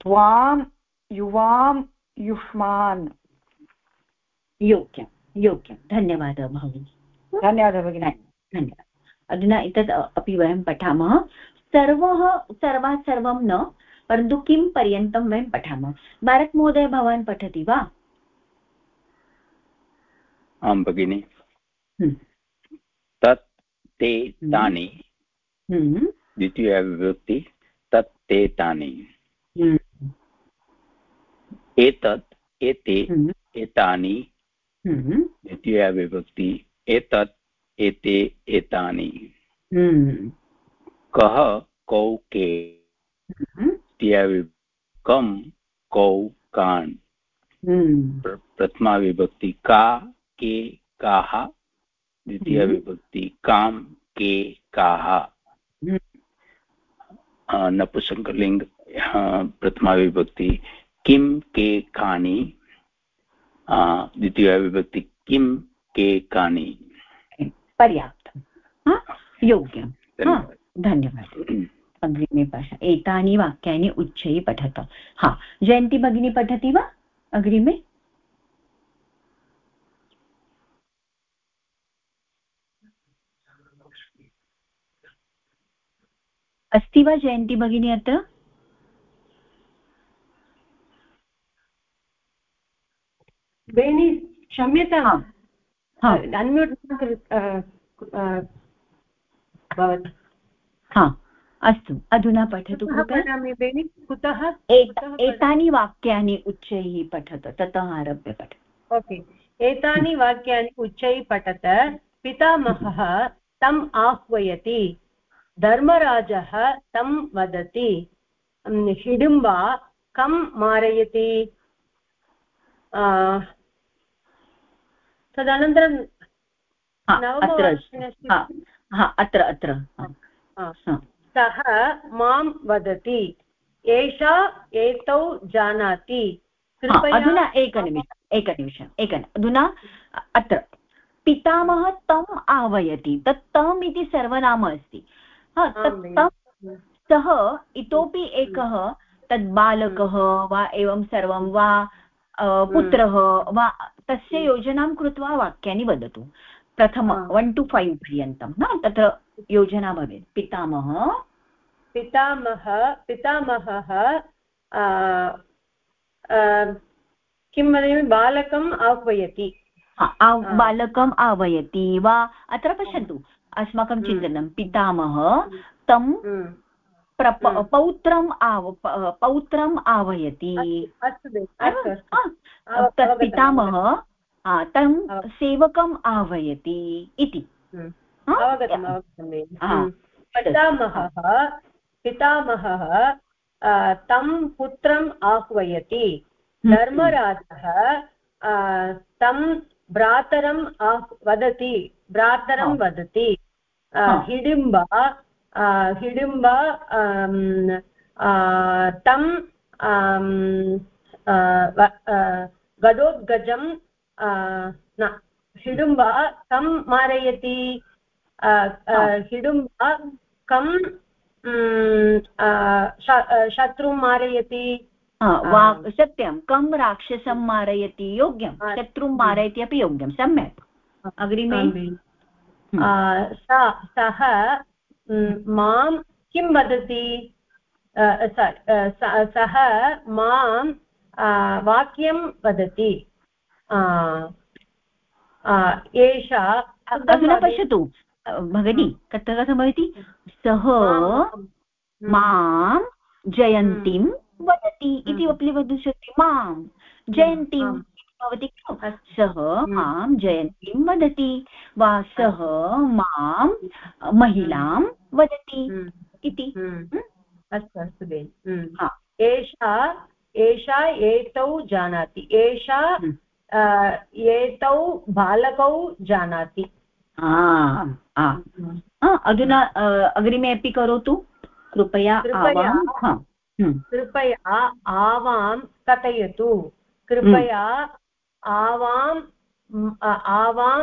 त्वां युवां युष्मान्। योग्यं योग्यं। धन्यवादः भगिनि। धन्यवादः भगिनि। धन्यवादः। अधुना एतत् अपि वयं पठामः। सर्वः सर्वात् सर्वं न परन्तु किं पर्यन्तं वयं पठामः। भारतमहोदय भवान् पठति वा? आं भगिनि। हम्म। तत् ते हम्म। तानि। हम्म। द्वितीयविभक्ति तत् ते तानि। एतत् एते एतानि। द्वितीयविभक्ति एतत् एते एतानि। कः कौ के हम्म। कं कौ कान्। प्रथमा विभक्ति का के काः द्वितीयविभक्ति कां के काः नपुसङ्कलिङ्ग प्रथमा विभक्ति किं के कानि द्वितीयविभक्ति किं के कानि पर्याप्तं योग्यं धन्यवादः अग्रिमे भाषा एतानि वाक्यानि उच्चैः पठत हा जयन्ती भगिनी पठति वा अग्रिमे अस्ति वा जयन्ती भगिनी अत्र बेनि क्षम्यताम् अन्म्यूट् भवति। हा. अस्तु अधुना पठतु बेनि कुतः? एतानि वाक्यानि उच्चैः पठत ततः आरभ्य पठ। ओके। एतानि वाक्यानि उच्चैः पठत पितामहः तम् आह्वयति धर्मराजः तं वदति हिडिम्बा कं मारयति तदनन्तरं हा अत्र अत्र सः माँ वदति एषा एतौ जानाति। अधुना एकनिमिषम् एकनिमिषम् एक अधुना अत्र। पितामहः तम् आह्वयति तत् तम् इति सर्वनाम अस्ति। सः इतोपि एकः तद् बालकः वा एवं सर्वं वा पुत्रः वा तस्य योजनां कृत्वा वाक्यानि वदतु। प्रथम वन् टु फैव् पर्यन्तं न तत्र योजना भवेत्। पितामहः। पितामह पितामहः किं वदामि? बालकम् आह्वयति। बालकम् आह्वयति वा? अत्र पश्यन्तु। अस्माकं हम्म। चिन्तनं पितामह तं हम्म। हम्म। पौत्रम् आव पौत्रम् आह्वयति तत् पितामह तं सेवकम् आह्वयति इति. पितामहः पितामहः तं पुत्रम् आह्वयति. धर्मराजः तं भ्रातरम् वदति भ्रातरं वदति. हिडिम्ब हिडिम्ब तं गदोद्गजं न हिडुम्ब कं मारयति हिडुम्ब कं शत्रुं मारयति सत्यं कं राक्षसं मारयति योग्यं शत्रुं मारयति अपि योग्यं सम्यक् अग्रिमे सः माँ किं वदति? सः माँ वाक्यं वदति। एषा अधुना पश्यतु। भगिनी कथं कथं भवति? सः माँ जयन्तीं वदति इति अपि वक्तुं शक्यते माँ जयन्तीं भवति खलु सः माँ जयन्तीं वदति। वा सः माँ महिलां वदति इति। अस्तु अस्तु बेन्। एषा एषा एतौ जानाति। एषा एतौ बालकौ जानाति। अधुना अग्रिमे अपि करोतु। कृपया कृपया हम्म। कृपया आवां कथयतु। कृपया आवां आवां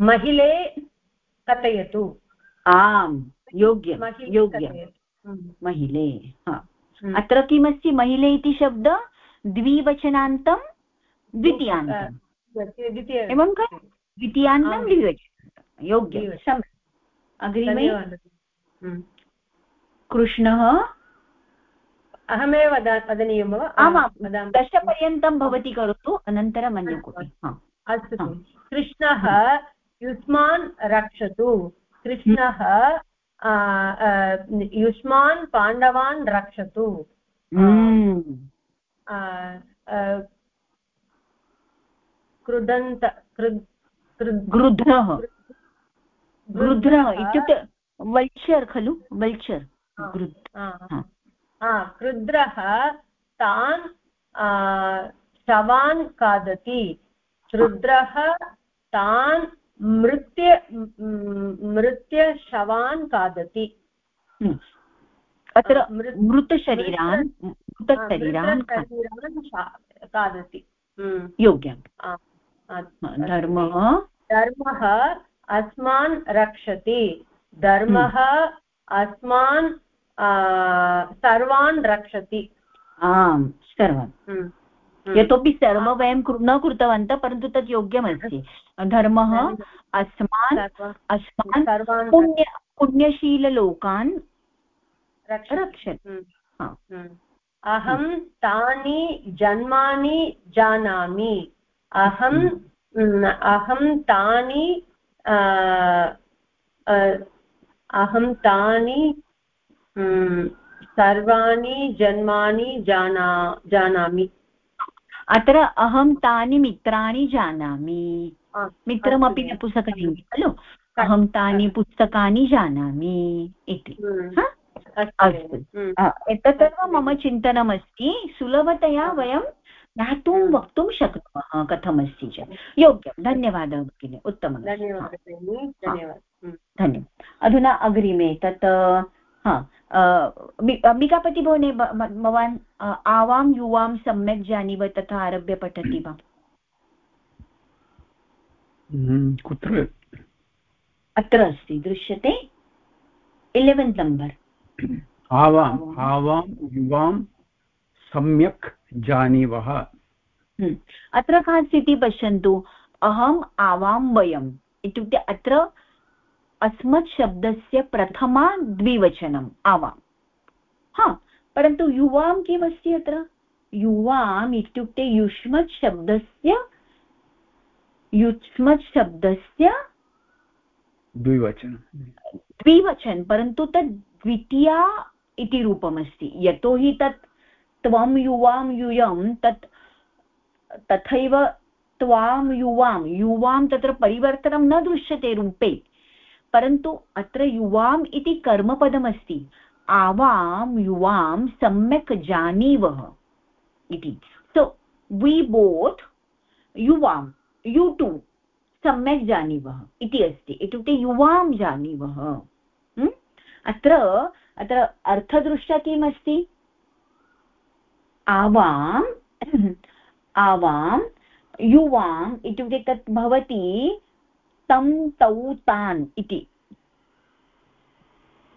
महिले कथयतु। आम् योग्यं योग्यं। महिले हम्म। अत्र किमस्ति महिले इति शब्द? द्विवचनान्तं द्वितीयान्तम् एवं खलु द्वितीयान्तं द्विवचनान्तं। योग्यं। सम्यक्। अग्रिमे? कृष्णः अहमेव वदनीयं वा आमां दशपर्यन्तं भवती करोतु अनन्तरम् अन्य कोऽपि अस्तु कृष्णः युष्मान् रक्षतु। कृष्णः युष्मान् पाण्डवान् रक्षतु। हम्म। कृदन्त गृध्रः गृध्रः इत्युक्ते वल्चर् खलु? वल्चर् क्रुद्रः तान् शवान् खादति। रुद्रः तान् मृत्य मृत्यशवान् खादति। हम्म। अत्र मृतशरीरान् मृतशरीरान् खादति। हम्म। योग्यं धर्मः। धर्मः अस्मान् रक्षति। धर्मः अस्मान् सर्वान् रक्षति। आम् सर्वान् हम्म, हम्म। यतोपि सर्व वयं न कृतवन्तः परन्तु तत् योग्यमस्ति। धर्मः अस्मान् अस्मान् पुण्य पुण्यशीललोकान् रक्षति। हम्म, अहं तानि जन्मानि जानामि। अहं अहं तानि अहं तानि सर्वाणि जन्मानि जाना जानामि। अत्र अहं तानि मित्राणि जानामि। मित्रमपि न पुस्तकलिङ्गि खलु? अहं तानि पुस्तकानि जानामि इति। अस्तु एतत् सर्वं मम चिन्तनमस्ति सुलभतया वयं ज्ञातुं वक्तुं शक्नुमः कथमस्ति च। योग्यं। धन्यवादः भगिनि। उत्तमं। धन्यवादः धन्यवादः। अधुना अग्रिमे तत् हा। अम्बिकापति भवने भवान् आवां युवां सम्यक् जानीव तथा आरभ्य पठति वा? हम्म, कुत्र? अत्र अस्ति दृश्यते? Eleven number. आवाम् आवां युवां सम्यक् जानीवः। हम्म, अत्र का स्थितिः पश्यन्तु अहम् आवां वयम्। इत्युक्ते अत्र अस्मत् शब्दस्य प्रथमा द्विवचनम् आवां हा परन्तु युवां किमस्ति अत्र? युवाम् इत्युक्ते युष्मत् शब्दस्य युष्मत् शब्दस्य द्विवचनं। द्विवचन परन्तु तत् द्वितीया इति रूपमस्ति। यतोहि तत् त्वं युवां यूयं तत् तथैव त्वां युवां। युवां तत्र परिवर्तनं न दृश्यते रूपे। परन्तु अत्र युवाम् इति कर्मपदमस्ति। आवां युवां सम्यक् जानीवः इति। सो वी बोत् युवां यु टु सम्यक् जानीवः इति अस्ति। इत्युक्ते युवां जानीवः। अत्र अत्र अर्थदृष्ट्या किमस्ति? आवाम् आवां, युवाम् इत्युक्ते तत् भवति तं तौ तान् इति।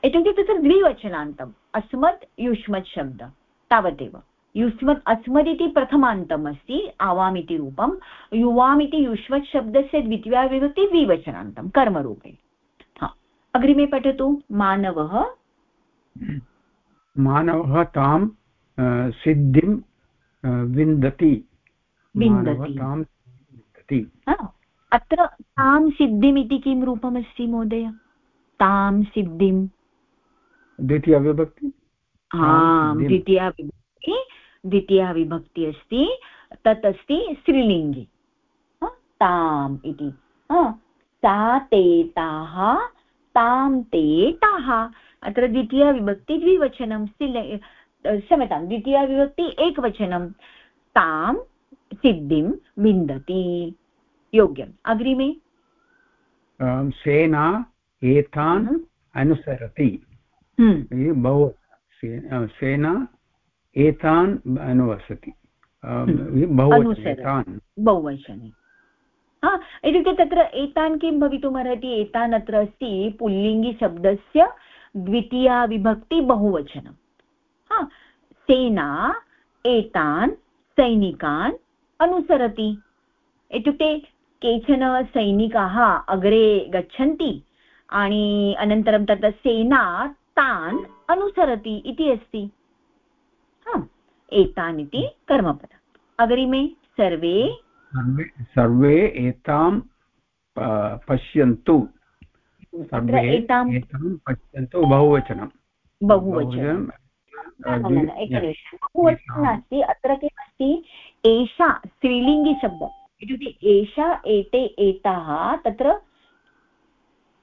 इत्युक्ते तत्र द्विवचनान्तम् अस्मत् युष्मत् शब्द। तावदेव। युष्मत् अस्मद् इति प्रथमान्तम् अस्ति आवाम् इति रूपं युवाम् इति युष्मत् शब्दस्य द्वितीया विभक्ति द्विवचनान्तं कर्मरूपे। हा। अग्रिमे पठतु। मानवः। मानवः तां सिद्धिं विन्दति। विन्दति। अत्र तां सिद्धिमिति किं रूपमस्ति महोदय? तां सिद्धिं द्वितीयविभक्ति? द्वितीया विभक्ति द्वितीया विभक्ति अस्ति तत् अस्ति स्त्रीलिङ्गि ताम् इति। सा ते ताः तां ते ताः। अत्र द्वितीया विभक्ति द्विवचनं क्षम्यतां द्वितीया विभक्ति एकवचनं। तां सिद्धिं विन्दति। योग्यम्। अग्रिमे? सेना एतान् हम्म। अनुसरति। हम्म। बहु सेना एतान् अनुवसति। बहुवचने इत्युक्ते तत्र एतान् किं भवितुमर्हति एतान् अत्र अस्ति पुल्लिङ्गिशब्दस्य द्वितीया विभक्ति बहुवचनं। हा सेना एतान् सैनिकान् अनुसरति। इत्युक्ते केचन सैनिकाः अग्रे गच्छन्ति आणि अनन्तरं तत्र सेना तान् अनुसरति इति अस्ति। एतान् इति कर्मपदम्। अग्रिमे सर्वे। सर्वे एतां पश्यन्तु। सर्वे एतां पश्यन्तु। बहुवचनं। बहुवचनं। बहुवचनं। नास्ति। अत्र किम् अस्ति एषा स्त्रीलिङ्गिशब्द इत्युक्ते एषा एते एताः तत्र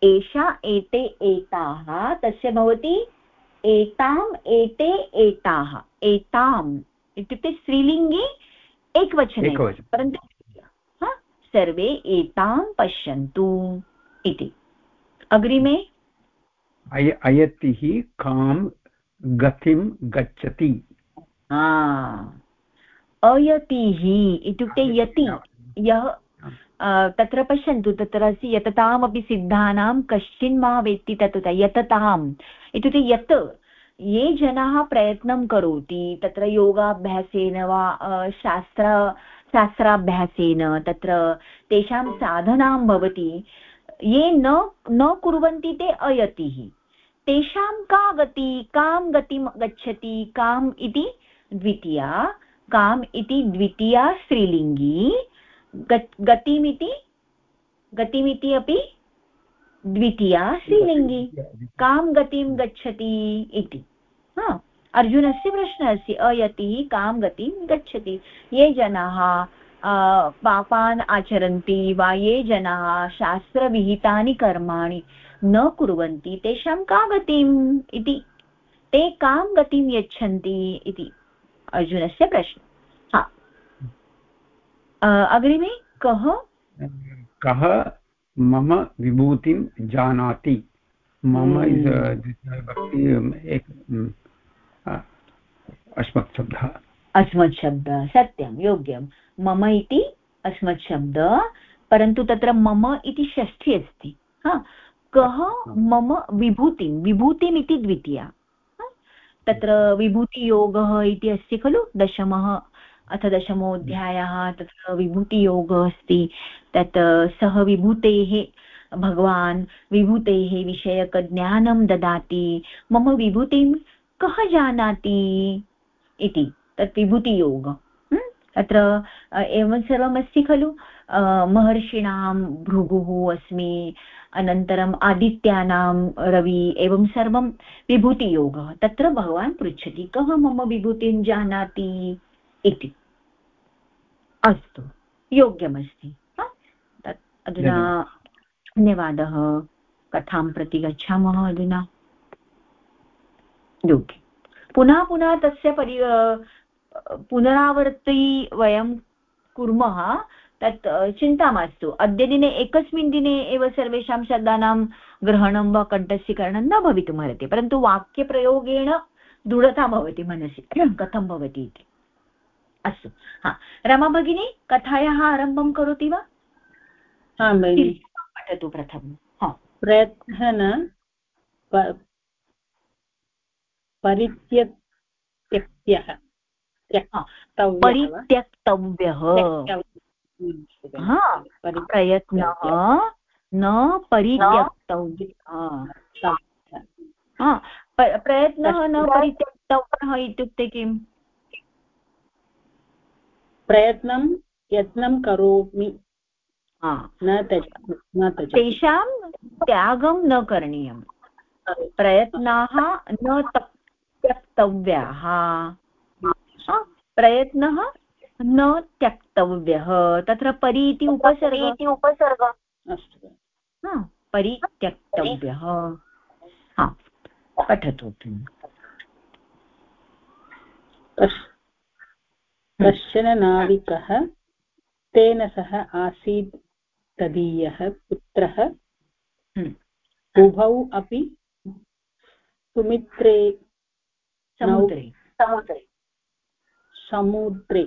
एषा एते एताः तस्य भवति एताम् एते एताः एताम् इत्युक्ते स्त्रीलिङ्गे एकवचने परन्तु सर्वे एतां पश्यन्तु इति। अग्रिमे? अय अयतिः कां गतिं गच्छति। अयतिः इत्युक्ते यति। यः तत्र पश्यन्तु, तत्र अस्ति यततामपि सिद्धानां, कश्चिन् मा वेत्ति तत् यतताम्। इत्युक्ते यत् ये जनाः प्रयत्नं करोति, तत्र योगाभ्यासेन वा शास्त्र, शास्त्राभ्यासेन, तत्र तेषां साधनां भवति, ये न न कुर्वन्ति ते अयतिः। तेषां का गति, कां गतिं गच्छति, काम् इति द्वितीया, काम् इति द्वितीया स्त्रीलिङ्गी गतिमिति गतिमिति अपि द्वितीया स्त्रीलिङ्गी। कां गतिं गच्छति इति। हा अर्जुनस्य प्रश्नः अस्ति अयतिः कां गतिं गच्छति? ये जनाः पापान् आचरन्ति वा ये जनाः शास्त्रविहितानि कर्माणि न कुर्वन्ति तेषां का गतिम् इति? ते कां गतिं यच्छन्ति इति? अर्जुनस्य प्रश्नः। अग्रिमे कः? कः मम विभूतिं जानाति। मम भक्ति एक अस्मत् शब्दः अस्मत् शब्दः सत्यं योग्यं। मम इति अस्मत् शब्दः परन्तु तत्र मम इति षष्ठी अस्ति। हा? कः मम विभूतिं विभूतिम् इति द्वितीया। तत्र विभूतियोगः इति अस्ति खलु? दशमः अथ दशमोऽध्यायः तत्र विभूतियोगः अस्ति। तत् सः विभूतेः भगवान् विभूतेः विषयकज्ञानं ददाति। मम विभूतिं कः जानाति? इति। तत् विभूतियोग। अत्र एवं सर्वमस्ति खलु? महर्षिणां भृगुः अस्मि, अनन्तरम् आदित्यानां रवि, एवं सर्वं विभूतियोगः। तत्र भगवान् पृच्छति, कः मम विभूतिं जानाति? इति। अस्तु योग्यमस्ति। तत् अधुना धन्यवादः। कथां प्रति गच्छामः अधुना? योग्य। पुनः पुनः तस्य परि पुनरावर्ती वयं कुर्मः तत् चिन्ता मास्तु। अद्यदिने एकस्मिन् दिने एव सर्वेषां शब्दानां ग्रहणं वा कण्ठस्थीकरणं न भवितुमर्हति परन्तु वाक्यप्रयोगेण दृढता भवति मनसि कथं भवति इति। अस्तु। हा। रमा भगिनी कथायाः आरम्भं करोति वा? आं भगिनि। पठतु प्रथमं। प्रयत्न परित्यक्त्यः। परित्यक्तव्यः। प्रयत्नः न परित्यक्तव्यः। प्रयत्नः न परित्यक्तव्यः इत्युक्ते किम्? प्रयत्नं यत्नं करोमि। न त्यज तेषां त्यागं न करणीयं। प्रयत्नाः न त्यक्तव्याः। प्रयत्नः न त्यक्तव्यः। तत्र परि इति उपसर्ग। इति उपसर्ग। अस्तु। परित्यक्तव्यः। हा पठतु कश्चन नाविकः तेन सह आसीत् तदीयः पुत्रः। हम्म। उभौ अपि सुमित्रे समुद्रे। समुद्रे। समुद्रे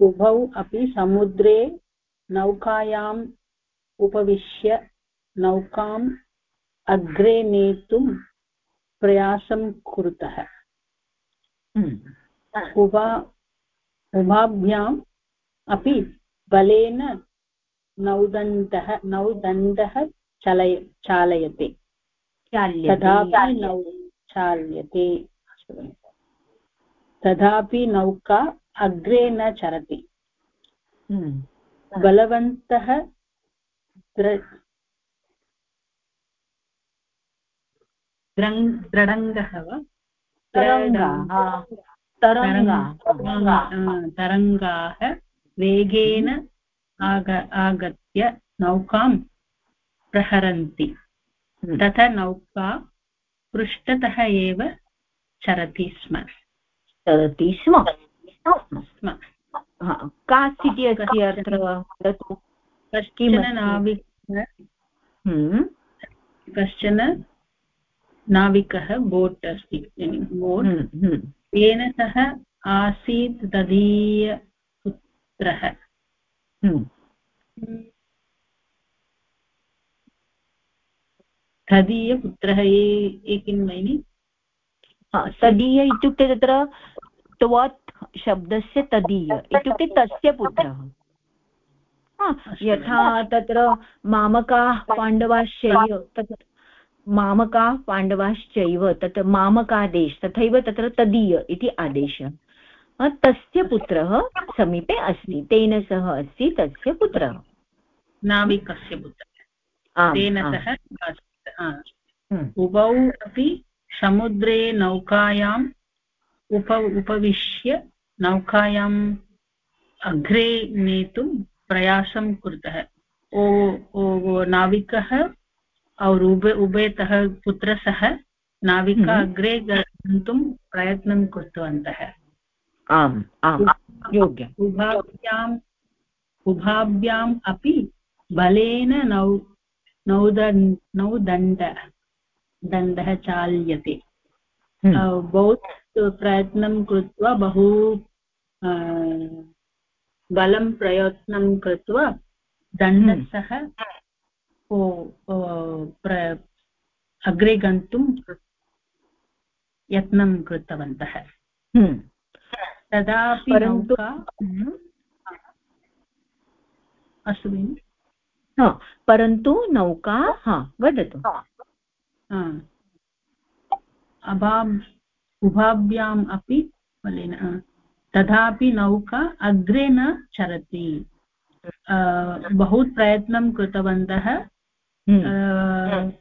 उभौ अपि समुद्रे नौकायाम् उपविश्य नौकाम् अग्रे नेतुं प्रयासं कुरुतः। हम्म। उभा उभाभ्याम् अपि बलेन नौदण्डः नौदण्डः चलय चालयते। तथापि नौ चाल्यते। तथापि नौका अग्रे न चरति। हम्म। बलवन्तः दृढङ्गः वा? तरङ्गाः वेगेन आग आगत्य नौकां प्रहरन्ति। हम्म। तथा नौका पृष्ठतः एव चरति स्म। चलति स्म। का स्थितिः अस्ति अत्र? वदतु। कश्चन नाविकः हम्म। कश्चन नाविकः बोट् अस्ति। बोट् हम्म, हम्म। तेन सह आसीत् तदीयपुत्रः तदीयपुत्रः ये किं भगिनि तदीय इत्युक्ते तत्र त्वत् शब्दस्य तदीय। इत्युक्ते तस्य पुत्रः। यथा तत्र मामकाः पाण्डवाश्चैव तत् मामकाः पाण्डवाश्चैव तत् मामकादेश तथैव तत्र तदीय इति आदेशः। तस्य पुत्रः समीपे अस्ति तेन सह अस्ति तस्य पुत्रः। नाविकस्य पुत्रः। तेन सह हम्म। उभौ अपि समुद्रे नौकायाम् उप उपविश्य नौकायाम् अग्रे नेतुं प्रयासं कृतः ओ, ओ नाविकः और उभे उभयतः पुत्रसः नाविका हम्म। अग्रे गन्तुं प्रयत्नं कृतवन्तः। आम् आम् योग्यम्। उभाभ्याम् उभाभ्याम् अपि बलेन नौ नौदण् नौदण्ड दण्डः चाल्यते। बहु प्रयत्नं कृत्वा बहु बलं प्रयत्नं कृत्वा दण्डसः अग्रे गन्तुं यत्नं कृतवन्तः। हम्म। तदापि नौका हम्म। अस्तु भगिनि। परन्तु नौका हा। वदतु। अभाम् उभाभ्याम् अपि फलेन तथापि नौका अग्रे न चरति। बहु प्रयत्नं कृतवन्तः। हम्म।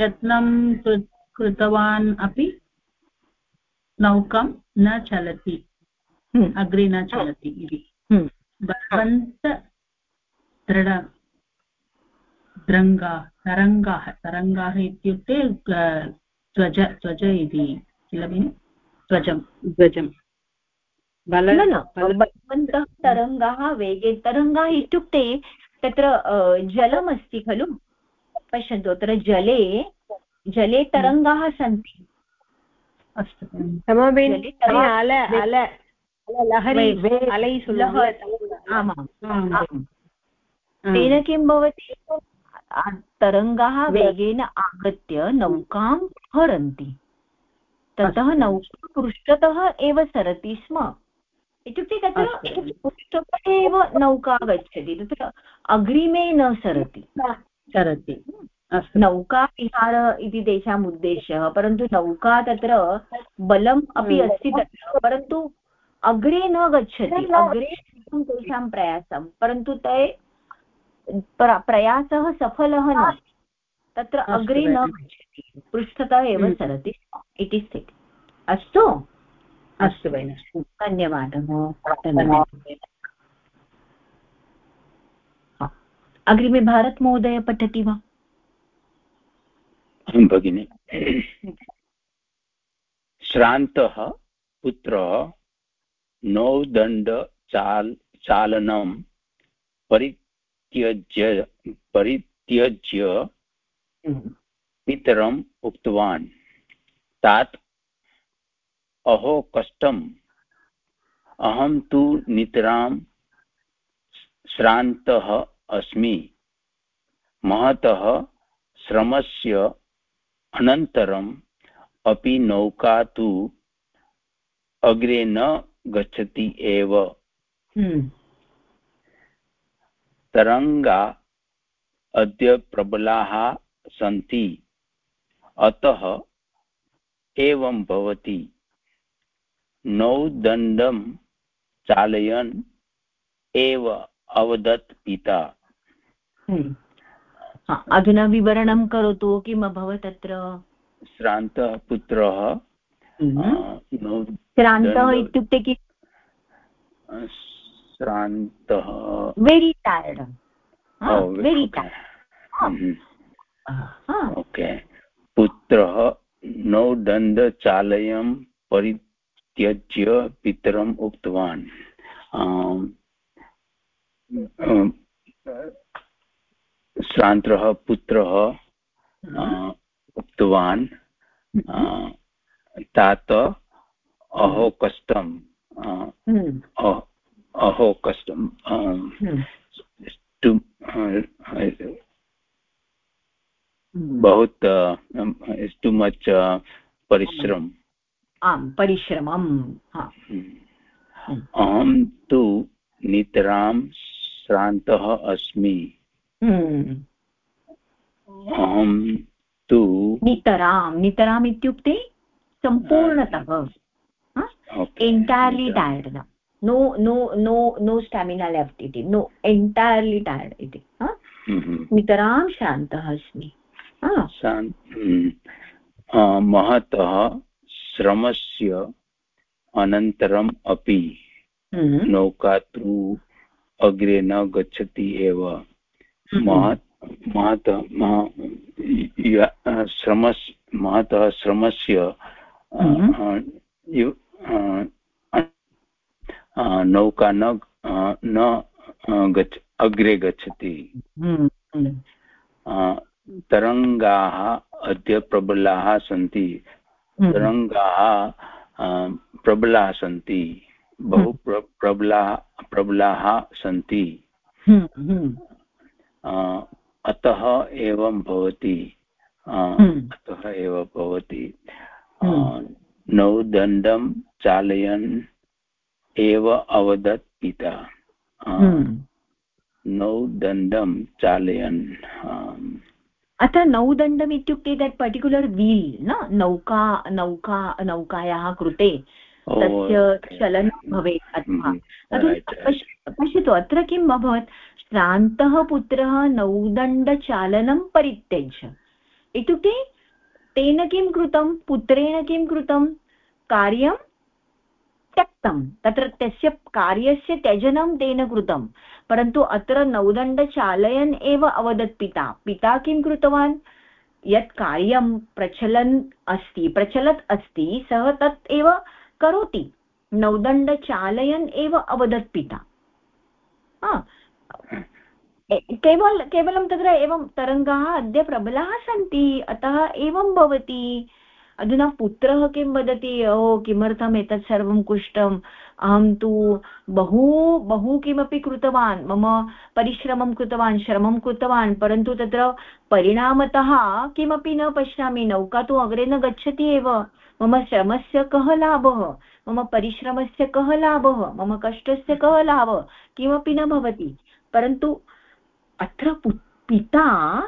यत्नं कृतवान् अपि नौकां न चलति। हम्म। अग्रे न चलति इति। हम्म। बलवन्त दृढ द्रङ्गाः तरङ्गाः तरङ्गाः इत्युक्ते ध्वज ध्वज इति। किल भगिनि? ध्वजं ध्वजं बलवन्तः तरङ्गाः वेगे तरङ्गाः इत्युक्ते तत्र जलमस्ति खलु? पश्यन्तु अत्र जले जले तरङ्गाः सन्ति। अस्तु तेन किं भवति? तरङ्गाः वेगेन आगत्य नौकां हरन्ति। ततः नौका पृष्ठतः एव सरति स्म। इत्युक्ते तत्र पृष्ठतः एव नौका गच्छति तत्र अग्रिमे न सरति। सरति नौकाविहार इति तेषाम् उद्देश्यः परन्तु नौका तत्र बलम् अपि हम्म। अस्ति तत्र परन्तु अग्रे न गच्छति। अग्रे तेषां प्रयासं परन्तु ते प्रयासः सफलः न। तत्र अग्रे न गच्छति। पृष्ठतः एव हम्म। सरति इति स्थितिः। अस्तु? अस्तु भगिनि। धन्यवादः। अग्रिमे भारतमहोदय पठति वा भगिनि, श्रान्तः पुत्रः नौदण्डचाल् चालनं परित्यज्य परित्यज्य। पितरम् उक्तवान् तात्, अहो कष्टम्, अहं तु नितरां श्रान्तः अस्मि। महतः श्रमस्य अनन्तरम् अपि नौका तु अग्रे न गच्छति एव। हम्म। तरङ्गा अद्य प्रबलाः सन्ति। अतः एवं भवति। नौदण्डं चालयन् एव। अवदत् पिता। हम्म। अधुना विवरणं करोतु किम् अभवत् अत्र? श्रान्तः पुत्रः। हम्म। श्रान्तः इत्युक्ते कि श्रान्तः। वेरि टयर्ड् वेरि ओके पुत्रः नौदण्डचालयं परित्यज्य पितरम् उक्तवान्। श्रान्तः पुत्रः हम्म। उक्तवान् तात अहो कष्टम्। अहो कष्टम् बहुत टु मच् परिश्रम आम् परिश्रमम्। अहं तु नितरां श्रान्तः अस्मि। अहं तु नितरां। नितराम् इत्युक्ते सम्पूर्णतः। Entirely tired no no no no stamina left इति। नो एण्टैर्लि टयर्ड् इति। नितरां शान्तः अस्मि। महतः श्रमस्य अनन्तरम् अपि नौकातृ अग्रे न गच्छति एव। महतः श्रमस् महतः श्रमस्य नौका न न गच्छ अग्रे गच्छति। हम्म, हम्म। तरङ्गाः अद्य प्रबलाः सन्ति। हम्म। तरङ्गाः प्रबलाः सन्ति। बहु प्रबलाः प्रबलाः सन्ति। अतः एवं भवति। अतः एव भवति। नौदण्डं चालयन् एव अवदत् पिता। नौदण्डं चालयन्। अत्र नौदण्डम् इत्युक्ते दट् पर्टिक्युलर् वील् न? नौका नौका नौकायाः कृते तस्य चलनं भवेत् अथवा पश्यतु अत्र किम् अभवत् श्रान्तः पुत्रः नौदण्डचालनं परित्यज्य। इत्युक्ते तेन किं कृतं? पुत्रेण किं कृतं? कार्यं त्यक्तं। तत्र तस्य कार्यस्य त्यजनं तेन कृतं। परन्तु अत्र नौदण्डचालयन् एव अवदत् पिता। पिता किं कृतवान्? यत् कार्यं प्रचलन् अस्ति प्रचलत् अस्ति सः तत् एव करोति। नौदण्डचालयन् एव अवदत् पिता। केवल, केवलं तत्र एवं तरङ्गाः अद्य प्रबलाः सन्ति, अतः एवं भवति। अधुना पुत्रः किं वदति? ओ, किमर्थम् एतत् सर्वं कुष्टम् अहं तु बहु बहु किमपि कृतवान्। मम परिश्रमं कृतवान्, श्रमं कृतवान्, परन्तु तत्र परिणामतः किमपि न पश्यामि। नौका तु अग्रे न गच्छति एव। मम श्रमस्य कः लाभः? मम परिश्रमस्य कः लाभः? मम कष्टस्य कः लाभः? किमपि न भवति। परन्तु अत्र पिता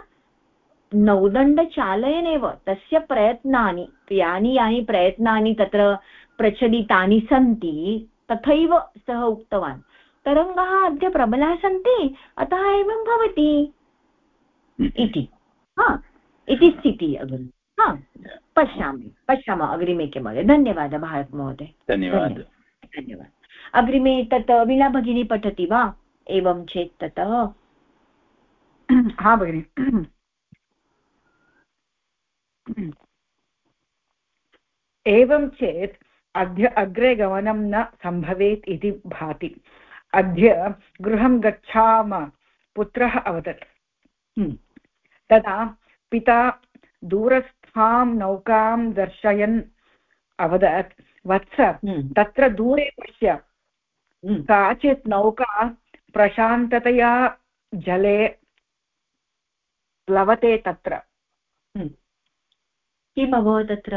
नौदण्डचालयनेव। तस्य प्रयत्नानि, यानि यानि प्रयत्नानि तत्र प्रचलितानि सन्ति, तथैव सः उक्तवान्। तरङ्गाः अद्य प्रबलाः सन्ति, अतः एवं भवति। इति। हा, इति स्थितिः अग्रिमे हा पश्यामि पश्यामः अग्रिमे किं महोदय। धन्यवादः भारत महोदय। धन्यवादः। धन्यवादः अग्रिमे तत् वीणा भगिनी पठति वा? एवं चेत् ततः। हा भगिनि। एवं चेत् अद्य अग्रे गमनं न सम्भवेत् इति भाति। अद्य गृहं गच्छाम पुत्रः अवदत्। हम्म। तदा पिता दूरस्थां नौकां दर्शयन् अवदत् वत्स हम्म। तत्र दूरे पश्य। हम्म। काचित् नौका प्रशान्ततया जले प्लवते तत्र। किम् अभवत् तत्र?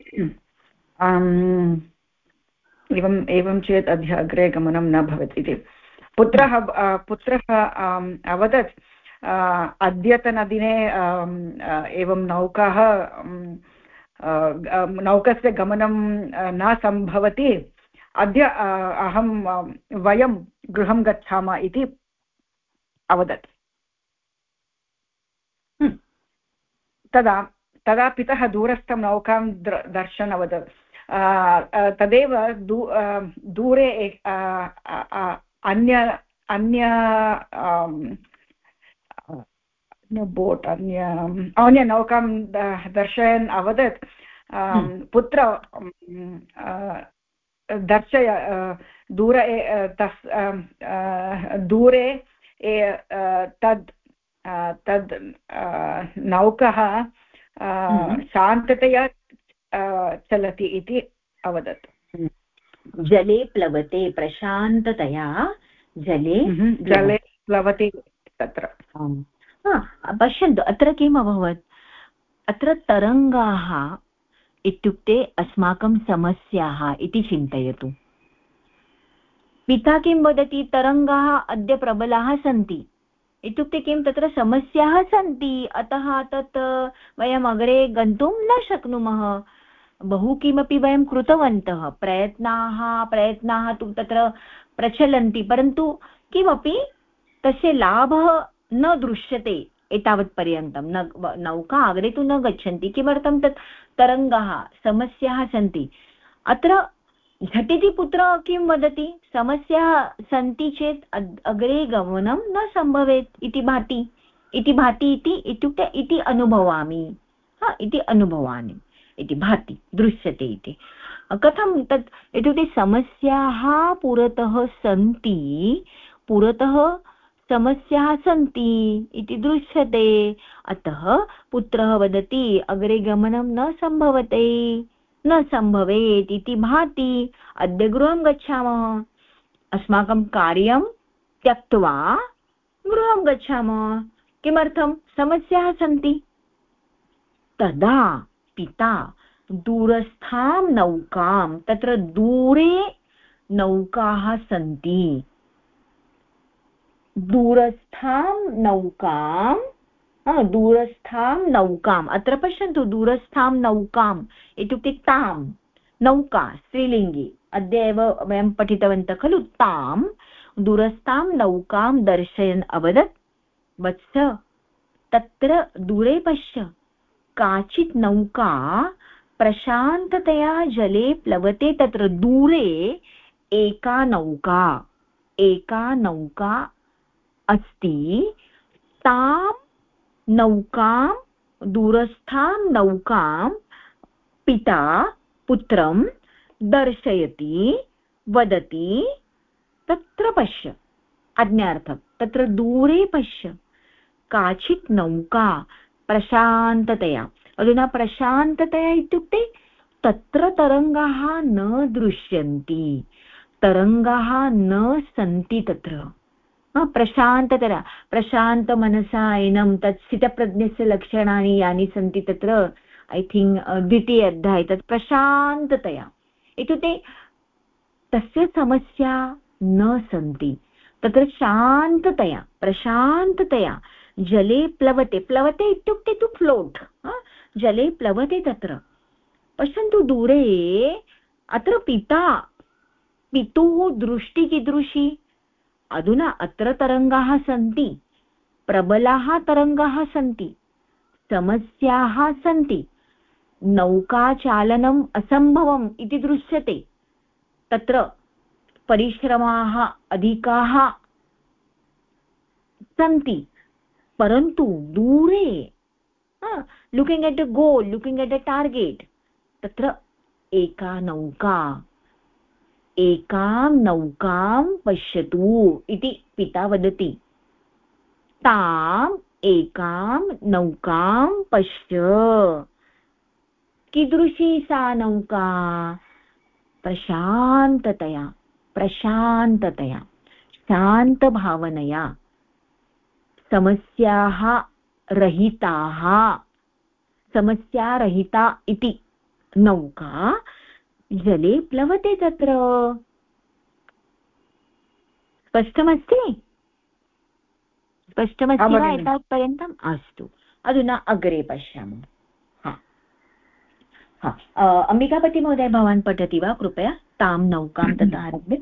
एवं एवं चेत् अद्य अग्रे गमनं न भवति इति। पुत्रः पुत्रः अवदत्। अद्यतनदिने एवं नौकाः नौकस्य गमनं न सम्भवति। अद्य अहं वयं गृहं गच्छामः इति अवदत्। तदा तदा पितः दूरस्थं नौकां दर्शन् अवदत् तदेव दू दूरे अन्य अन्य बोट् अन्य अन्यनौकां दर्शयन् अवदत्। पुत्र दर्शय दूर तस् दूरे तद् तद् नौकः। शान्ततया चलति इति अवदत् जले प्लवते प्रशान्ततया जले जले प्लवति तत्र पश्यन्तु, अत्र किम् अभवत्? अत्र तरङ्गाः इत्युक्ते अस्माकं समस्याः इति चिन्तयतु। पिता किं वदति? तरङ्गाः अद्य प्रबलाः सन्ति। इत्युक्ते किं? तत्र समस्याः सन्ति। अतः तत् वयम् अग्रे गन्तुं न शक्नुमः। बहु किमपि वयं कृतवन्तः। प्रयत्नाः प्रयत्नाः तु तत्र प्रचलन्ति। परन्तु किमपि तस्य लाभः न दृश्यते एतावत्पर्यन्तं न नौका अग्रे तु न गच्छन्ति, किमर्थं तत् तरङ्गाः, समस्याः सन्ति। अत्र झटिति पुत्र किं वदति? समस्याः सन्ति चेत् अग्रे गमनं न सम्भवेत् इति भाति। इति भाति इति इत्युक्ते इति अनुभवामि। हा, इति अनुभवामि। इति भाति, दृश्यते इति। कथं तत्, इत्युक्ते समस्याः पुरतः सन्ति, पुरतः समस्याः सन्ति इति दृश्यते। अतः पुत्रः वदति, अग्रे गमनं न सम्भवते। न सम्भवेत् इति भाति, अद्य गृहं गच्छामः। अस्माकं कार्यं त्यक्त्वा गृहं गच्छामः। किमर्थं? समस्याः सन्ति। तदा पिता दूरस्थां नौकां, तत्र दूरे नौकाः सन्ति। दूरस्थां नौकां दूरस्थां नौकाम् अत्र पश्यन्तु, दूरस्थां नौकाम् इत्युक्ते तां, नौका, स्त्रीलिङ्गि, अद्य एव वयं पठितवन्तः खलु, तां, दूरस्थां नौकां दर्शयन् अवदत्, वत्स, तत्र दूरे पश्य, काचित् नौका प्रशान्ततया जले प्लवते, तत्र दूरे एका नौका एका नौका अस्ति। तां नौकां, दूरस्थां नौकां पिता पुत्रं दर्शयति, वदति, तत्र पश्य। आज्ञार्थं, तत्र दूरे पश्य। काचित् नौका प्रशान्ततया। अधुना प्रशान्ततया इत्युक्ते तत्र तरङ्गाः न दृश्यन्ति, तरङ्गाः न सन्ति तत्र। प्रशान्ततरा प्रशान्तमनसा एनं तत् स्थितप्रज्ञस्य लक्षणानि यानि सन्ति तत्र ऐ थिङ्क् द्वितीय अध्याय तत् प्रशान्ततया इत्युक्ते तस्य समस्या न सन्ति तत्र शान्ततया प्रशान्ततया जले प्लवते प्लवते इत्युक्ते तु फ्लोट् जले प्लवते तत्र पश्यन्तु दूरे अत्र पिता पितुः दृष्टि कीदृशी अधुना अत्र तरङ्गाः सन्ति, प्रबलाः तरङ्गाः सन्ति, समस्याः सन्ति, नौकाचालनम् असम्भवम् इति दृश्यते। तत्र परिश्रमाः अधिकाः सन्ति, परन्तु दूरे looking at a goal looking at a target तत्र एका नौका। एकां नौकां पश्यतु इति पिता वदति। ताम् एकां नौकां पश्य। कीदृशी सा नौका? प्रशान्ततया प्रशान्ततया, शान्तभावनया। समस्याः रहिताः, समस्यारहिता इति नौका जले प्लवते तत्र। स्पष्टमस्ति? स्पष्टमस्ति वा एतावत्पर्यन्तम्? अस्तु। अधुना अग्रे पश्यामः। अम्बिकापतिमहोदय भवान् पठति वा? कृपया। तां नौकां तथा आरभ्य।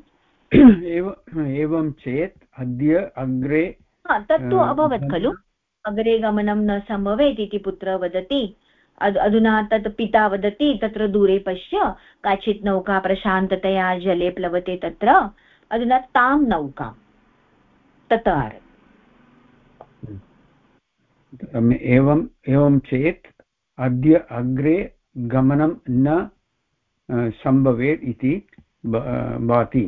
एवं चेत् अद्य अग्रे तत्तु अभवत् खलु। अग्रे गमनं न सम्भवेत् इति पुत्रः वदति। अधुना तत् पिता वदति, तत्र दूरे पश्य, काचित् नौका प्रशान्ततया जले प्लवते तत्र, अधुना तां नौकां। तत् एवम्, एवं चेत् अद्य अग्रे गमनं न सम्भवेत् इति भाति।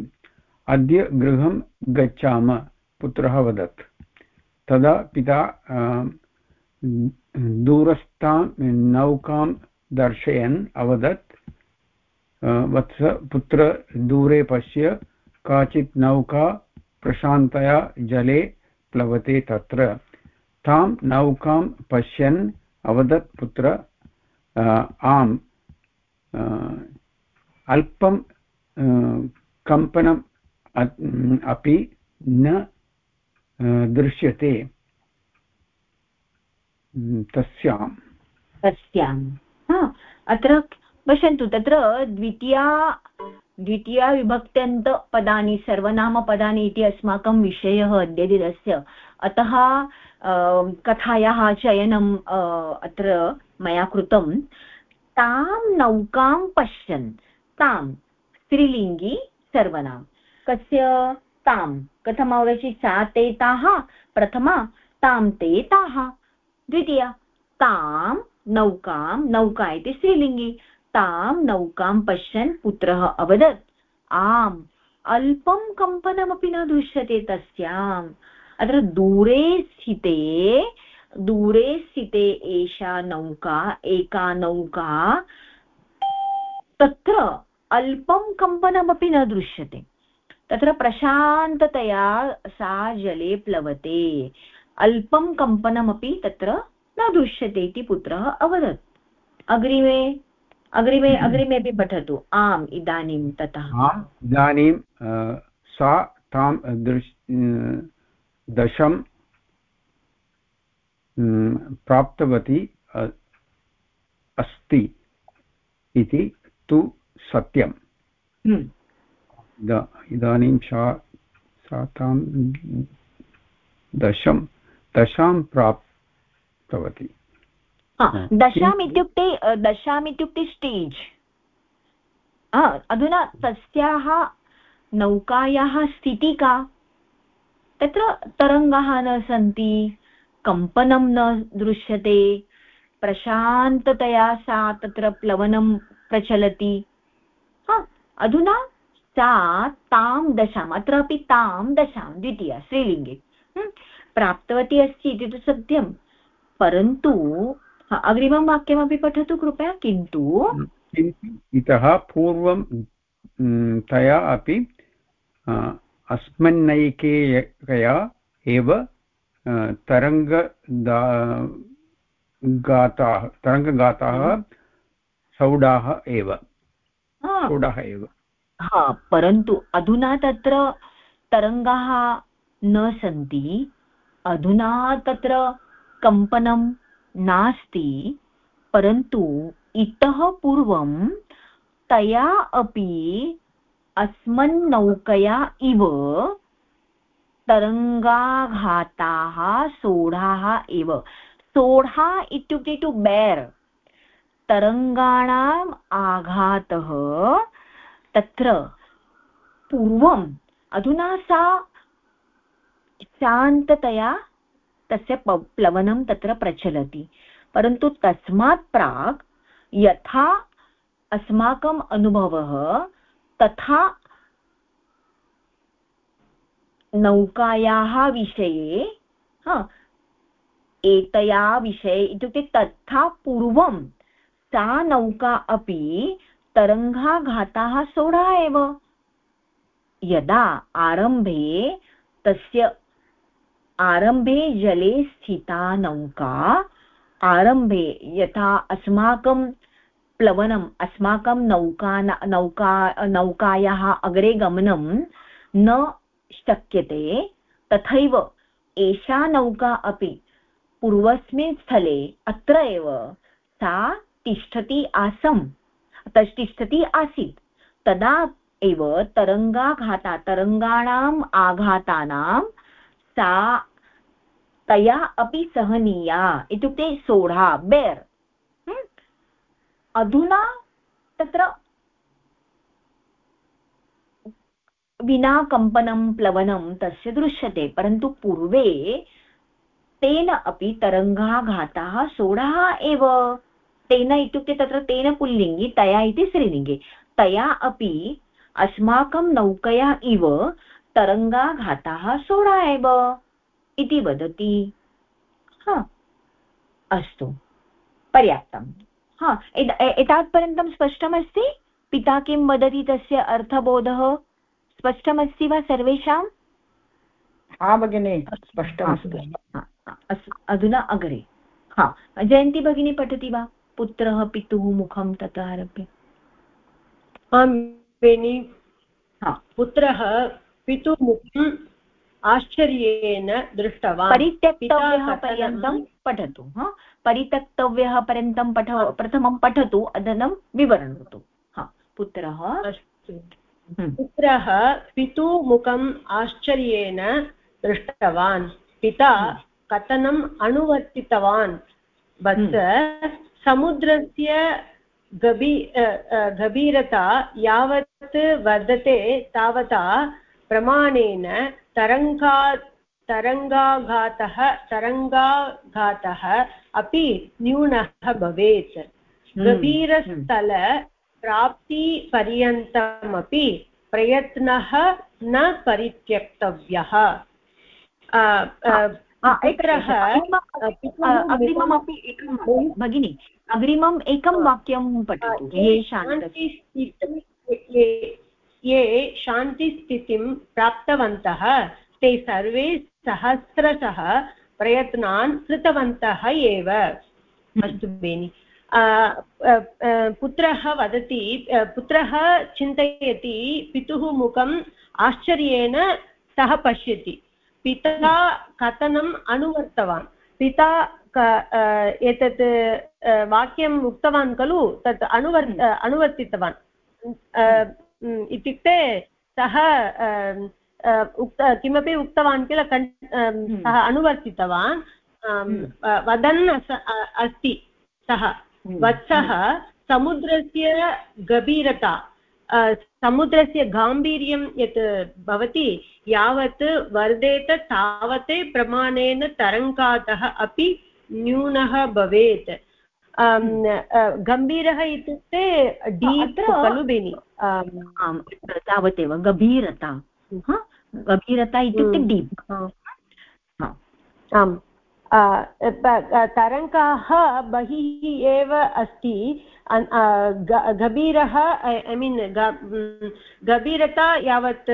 अद्य गृहं गच्छाम, पुत्रः वदत्। तदा पिता दूरस्थां नौकां दर्शयन्, अवदत् वत्स, पुत्र, दूरे पश्य, काचित् नौका प्रशान्तया जले प्लवते तत्र। तां नौकां पश्यन्, अवदत्, पुत्र आम् अल्पं कम्पनम् अपि न दृश्यते। तस्यां तस्यां अत्र पश्यन्तु, तत्र द्वितीया द्वितीया विभक्त्यन्तपदानि, सर्वनामपदानि इति अस्माकं विषयः अद्यदिनस्य अतः कथायाः चयनम् अत्र मया कृतं। तां नौकां पश्यन्। तां स्त्रीलिङ्गी सर्वनाम। कस्य? तां। कथमवगच्छि सा ते ताः? प्रथमा, तां ते ताः। द्वितीया, तां नौकां, नौका इति स्त्रीलिङ्गि, तां नौकां पश्यन् पुत्रः अवदत्। आम्, अल्पं कम्पनमपि न दृश्यते तस्याम्। अत्र दूरे स्थिते दूरे स्थिते एषा नौका, एका नौका, तत्र अल्पं कम्पनमपि न दृश्यते। तत्र प्रशान्ततया सा जले प्लवते। अल्पं कम्पनमपि तत्र न दृश्यते इति पुत्रः अवदत्। अग्रिमे अग्रिमे अग्रिमेपि पठतु। आम् इदानीं ततः। आम् इदानीं सा तां दृश् दशं प्राप्तवती अस्ति इति तु सत्यम्। हम्म। इदानीं सा सा तां दशं दशां प्राप्तवती। दशाम् इत्युक्ते दशाम् इत्युक्ते स्टेज्। अधुना तस्याः नौकायाः स्थितिः का? तत्र तरङ्गाः न सन्ति कम्पनं न दृश्यते प्रशान्ततया सा तत्र प्लवनं प्रचलति। अधुना सा तां दशाम् अत्रापि तां दशां द्वितीया स्त्रीलिङ्गे। प्राप्तवती अस्ति इति तु सत्यं। परन्तु अग्रिमं वाक्यमपि पठतु कृपया किन्तु इतः पूर्वं तया अपि अस्मन्नैकेयया एव तरङ्ग गाताः तरङ्गगाताः सौडाः एव। सौडाः एव। हा परन्तु अधुना तत्र तरङ्गाः न सन्ति। अधुना तत्र कम्पनं नास्ति, परन्तु इतः पूर्वं तया अपि अस्मन्नौकया इव तरङ्गाघाताः, सोढाः एव। सोढा इत्युक्ते टु बेर् तरङ्गाणाम् आघातः तत्र पूर्वम् अधुना सा शान्ततया तस्य प्लवनं तत्र प्रचलति। परन्तु तस्मात् प्राक् यथा अस्माकम् अनुभवः, तथा नौकायाः विषये एतया विषये इत्युक्ते तथा पूर्वं सा नौका अपि तरङ्गाघाताः सोढा एव। यदा आरम्भे तस्य आरम्भे जले स्थिता नौका। आरम्भे यथा अस्माकं प्लवनम्, अस्माकं नौका नौका, नौकायाः अग्रे गमनं न शक्यते। तथैव एषा नौका अपि पूर्वस्मिन् स्थले अत्र एव सा तिष्ठति आसम् तिष्ठति आसीत्। तदा एव तरङ्गाघाता, तरङ्गाणाम् आघातानां सा तया अपि सहनीया। इत्युक्ते सोढा, बेर्। अधुना तत्र विना कम्पनं, प्लवनं तस्य दृश्यते, परन्तु पूर्वे तेन अपि तरङ्गाघाताः सोढाः एव। तेन इत्युक्ते तत्र तेन पुल्लिङ्गि, तया इति स्त्रीलिङ्गे। तया अपि अस्माकं नौकया इव तरङ्गाघाताः सोढा एव इति वदति. हा. अस्तु. पर्याप्तं. हा. एतावत्पर्यन्तं स्पष्टमस्ति? पिता किं वदति तस्य अर्थबोधः? स्पष्टमस्ति वा सर्वेषाम् हा भगिनि स्पष्टमस्ति. अधुना अग्रे. हा. जयन्ती भगिनी पठति वा? पुत्रः पितुः मुखं ततः आरभ्य. आं बेनि पुत्रः पितुमुखम् आश्चर्येण दृष्टवान्। परित्यक्तव्यः पर्यन्तं पठतु हा? परित्यक्तव्यः पर्यन्तं पठ प्रथमं पठतु अनन्तरं विवरणतु हा? पुत्रः? हम्म। पुत्रः पितुमुखम् आश्चर्येण दृष्टवान्। पिता हम्म। कथनम् अनुवर्तितवान्। वत्स हम्म। समुद्रस्य गभी गभीरता यावत् वर्धते तावता प्रमाणेन तरङ्गा तरङ्गाघातः तरङ्गाघातः अपि न्यूनः भवेत्। गभीरस्थल प्राप्तिपर्यन्तमपि प्रयत्नः न परित्यक्तव्यः। पुत्रः अग्रिममपि एकं भगिनि अग्रिमम् एकं वाक्यं पठतु ये शान्तिस्थितिं प्राप्तवन्तः। ते सर्वे सहस्रशः प्रयत्नान् कृतवन्तः एव। अस्तु बेनि। पुत्रः वदति पुत्रः चिन्तयति, पितुः मुखम् आश्चर्येण सः पश्यति। पिता कथनम् अनुवर्तवान्। पिता एतत् वाक्यम् उक्तवान् खलु? तत् अनुवर् अनुवर्तितवान्। इत्युक्ते सः उक्त किमपि उक्तवान् किल सः अनुवर्तितवान् वदन् अस्ति सः वत्सः समुद्रस्य गभीरता समुद्रस्य गाम्भीर्यं यत् भवति यावत् वर्धेत तावत् प्रमाणेन तरङ्गातः अपि न्यूनः भवेत् गम्भीरः इत्युक्ते डीप् खलु बेनि तावदेव गभीरता। गभीरता इत्युक्ते डीप्। आम्। तरङ्गाः बहिः एव अस्ति। गभीरः ऐ मीन् गभीरता यावत्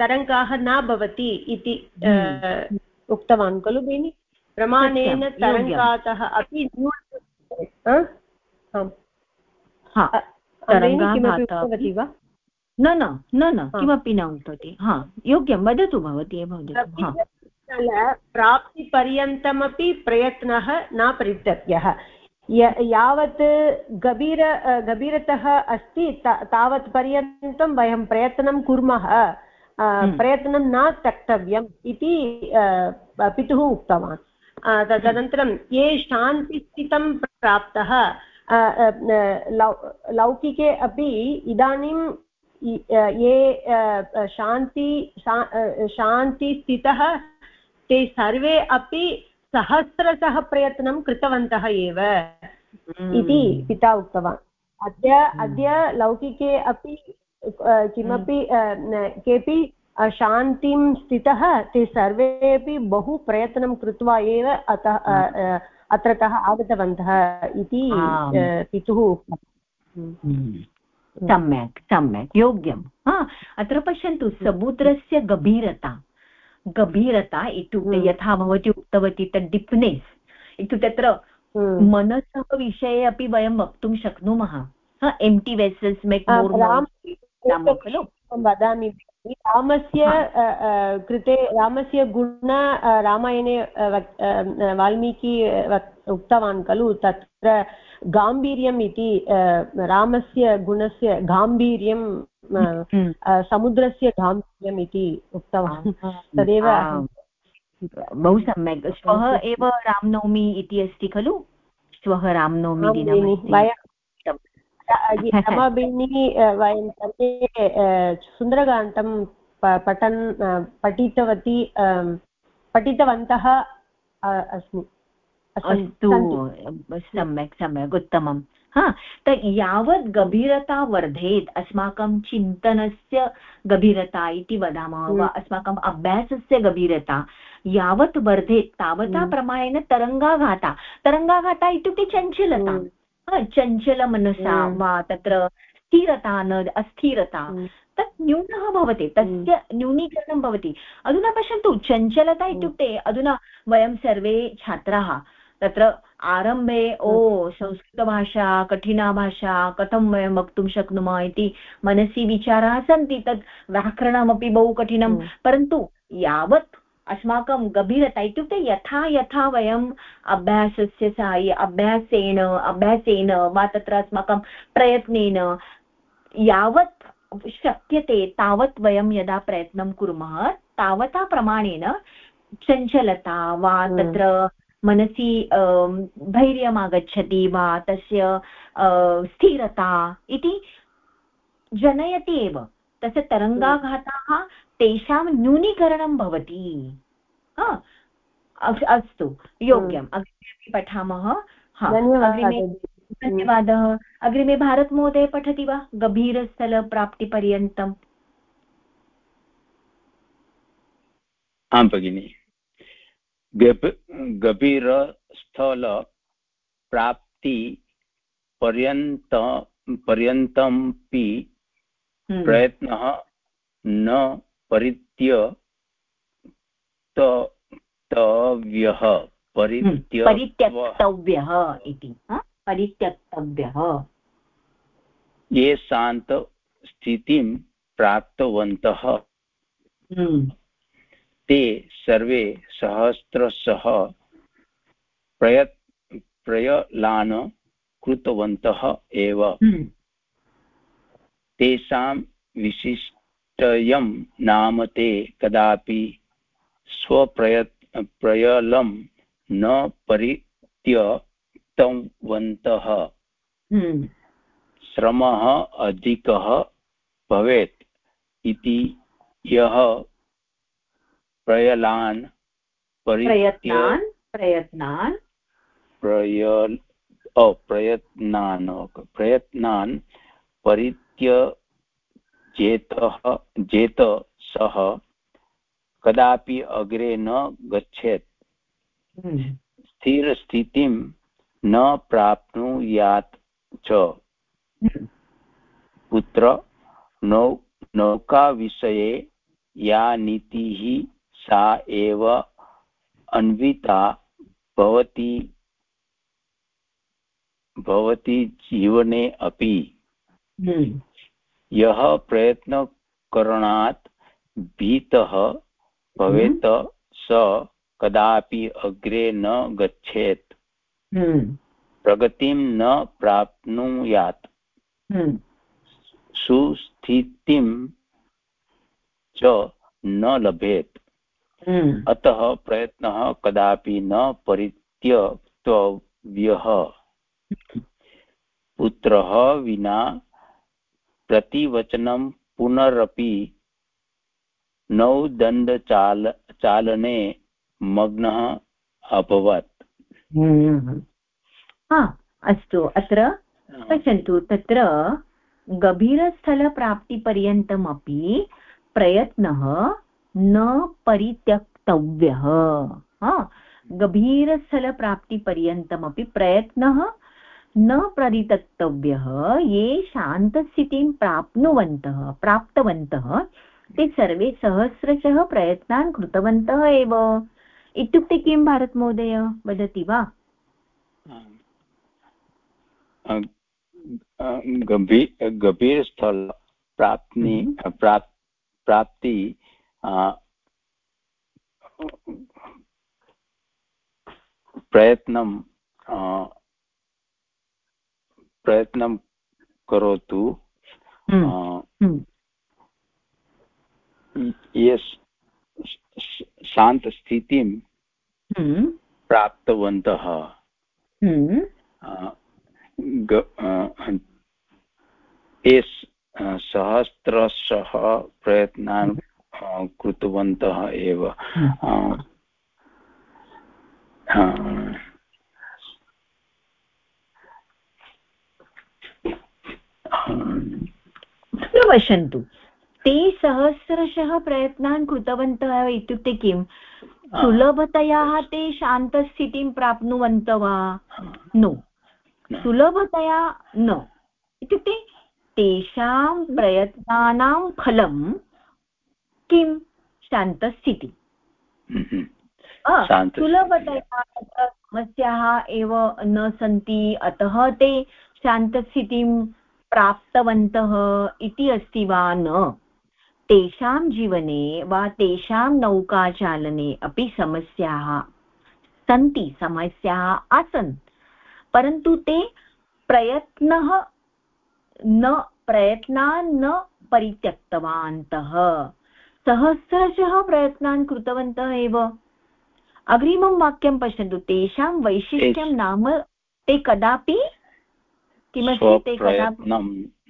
तरङ्गाः न भवति इति हम्म। उक्तवान् खलु बेनि? प्रमाणेन तरङ्गातः अपि किमपि वा? न न न किमपि न उक्तवती। हा योग्यं वदतु भवती एव वदतु। प्राप्तिपर्यन्तमपि प्रयत्नः न परित्यक्यः यावत् गभीर गभीरतः अस्ति तावत् पर्यन्तं वयं प्रयत्नं कुर्मः हम्म। प्रयत्नं न त्यक्तव्यम् इति पितुः उक्तवान्। तदनन्तरं ये शान्तिस्थितं प्राप्तः लौकिके अपि इदानीं ये शान्ति शान्तिस्थितः ते सर्वे अपि सहस्रशः प्रयत्नं कृतवन्तः एव हम्म। इति पिता उक्तवान् अद्य हम्म। अद्य लौकिके अपि किमपि केपि शान्तिं स्थितः ते सर्वेपि बहु प्रयत्नं कृत्वा एव अतः अत्रतः आगतवन्तः इति पितुः हम्म। सम्यक् सम्यक् योग्यं। हा अत्र पश्यन्तु समुद्रस्य गभीरता। गभीरता इत्युक्ते हम्म। यथा भवती उक्तवती तत् डिप्नेस्। इत्युक्ते तत्र हम्म। मनसः विषये अपि वयं वक्तुं शक्नुमः। एम्टि वेसल्स् मेक् खलु वदामि। रामस्य कृते रामस्य गुण रामायणे वाल्मीकि उक्तवान् खलु तत्र गाम्भीर्यम् इति रामस्य गुणस्य गाम्भीर्यं हम्म। समुद्रस्य गाम्भीर्यम् इति उक्तवान् तदेव बहु सम्यक् श्वः एव रामनवमी इति अस्ति खलु श्वः रामनवमी दिनं रमाभगिनी वयं सर्वे सुन्दरकाण्डं पठन् पठितवती पठितवन्तः अस्मि। अस्तु। सम्यक् सम्यक् उत्तमं। हा त यावत् गभीरता वर्धेत् अस्माकं चिन्तनस्य गभीरता इति वदामः वा हम्म। अस्माकम् अभ्यासस्य गभीरता यावत् वर्धेत् तावता हम्म। प्रमाणेन तरङ्गाघाता तरङ्गाघाता इत्युक्ते चञ्चलता। हम्म। चञ्चलमनसा हम्म। वा तत्र स्थिरता न अस्थिरता हम्म। तत् न्यूनः भवति तस्य हम्म। न्यूनीकरणं भवति अधुना पश्यन्तु चञ्चलता इत्युक्ते अधुना वयं सर्वे छात्राः तत्र आरम्भे ओ संस्कृतभाषा कठिना भाषा कथं वयं वक्तुं शक्नुमः इति मनसि विचाराः सन्ति तत् व्याकरणमपि बहु कठिनं परन्तु यावत् अस्माकं गभीरता इत्युक्ते यथा यथा वयम् अभ्यासस्य साहाय्य अभ्यासेन अभ्यासेन वा तत्र अस्माकं प्रयत्नेन यावत् शक्यते तावत् वयं यदा प्रयत्नं कुर्मः तावता प्रमाणेन चञ्चलता वा हम्म। तत्र मनसि धैर्यम् आगच्छति वा तस्य स्थिरता इति जनयति एव तस्य तरङ्गाघाताः तेषां न्यूनीकरणं भवति। अस्तु योग्यम्। हम्म। अग्रिमे पठामः। धन्यवादः अग्रिमे भारतमहोदय पठति वा? गभीरस्थलप्राप्तिपर्यन्तम् आं भगिनि। गभ गभीरस्थलप्राप्ति पर्यन्त पर्यन्तमपि हम्म। प्रयत्नः न परित्य तव्यः परित्य परित्यक्तव्यः इति परित्यक्तव्यः ये शान्तस्थितिं प्राप्तवन्तः हम्म। ते सर्वे सहस्रशः प्रयत् प्रयलान् कृतवन्तः एव हम्म। तेषां विशिष्टयं नाम ते कदापि स्वप्रयत् प्रयलं न परित्यक्तवन्तः। हम्म। श्रमः अधिकः भवेत् इति यः प्रयलान् प्रयत्नान् प्रयत्नान्। प्रयल प्रयत्नान् प्रयत्नान् परित्यजेतः जेत सः कदापि अग्रे न गच्छेत् हम्म। स्थिरस्थितिं न प्राप्नुयात् च हम्म। पुत्र नौ नौकाविषये या नीतिः सा एव अन्विता भवति भवति जीवने अपि हम्म। यः प्रयत्नकरणात् भीतः भवेत् स कदापि अग्रे न गच्छेत् हम्म। प्रगतिं न प्राप्नुयात् हम्म। सुस्थितिं च न लभेत्। अतः प्रयत्नः कदापि न परित्यक्तव्यः पुत्रः विना प्रतिवचनं पुनरपि नौदण्डचाल चालने मग्नः अभवत्। हम्म। हा अस्तु अत्र पश्यन्तु तत्र गभीरस्थलप्राप्तिपर्यन्तमपि प्रयत्नः न परित्यक्तव्यः। हा गभीरस्थलप्राप्तिपर्यन्तमपि प्रयत्नः न परित्यक्तव्यः ये शान्तस्थितिं प्राप्नुवन्तः प्राप्तवन्तः ते सर्वे सहस्रशः प्रयत्नान् कृतवन्तः एव। इत्युक्ते किं भारतमहोदय वदति वा? गभी गभीरस्थल प्राप्नि प्राप् प्राप्ति प्रयत्नं प्रयत्नं करोतु। ये शान्तस्थितिं प्राप्तवन्तः। सहस्रशः प्रयत्नान् कृतवन्तः एव। पश्यन्तु ते सहस्रशः प्रयत्नान् कृतवन्तः इत्युक्ते किं? सुलभतया ते शान्तस्थितिं प्राप्नुवन्तः वा नो। सुलभतया न। इत्युक्ते तेषां प्रयत्नानां फलं किं? शान्तस्थितिः। सुलभतया समस्याः एव न सन्ति अतः ते शान्तस्थितिं प्राप्तवन्तः इति अस्ति वा न? तेषां जीवने वा तेषां नौकाचालने अपि समस्याः सन्ति समस्याः आसन्। परन्तु ते प्रयत्नः न प्रयत्नान् न परित्यक्तवन्तः। सहस्रशः प्रयत्नान् कृतवन्तः एव। अग्रिमं वाक्यं पश्यन्तु तेषां वैशिष्ट्यं नाम ते कदापि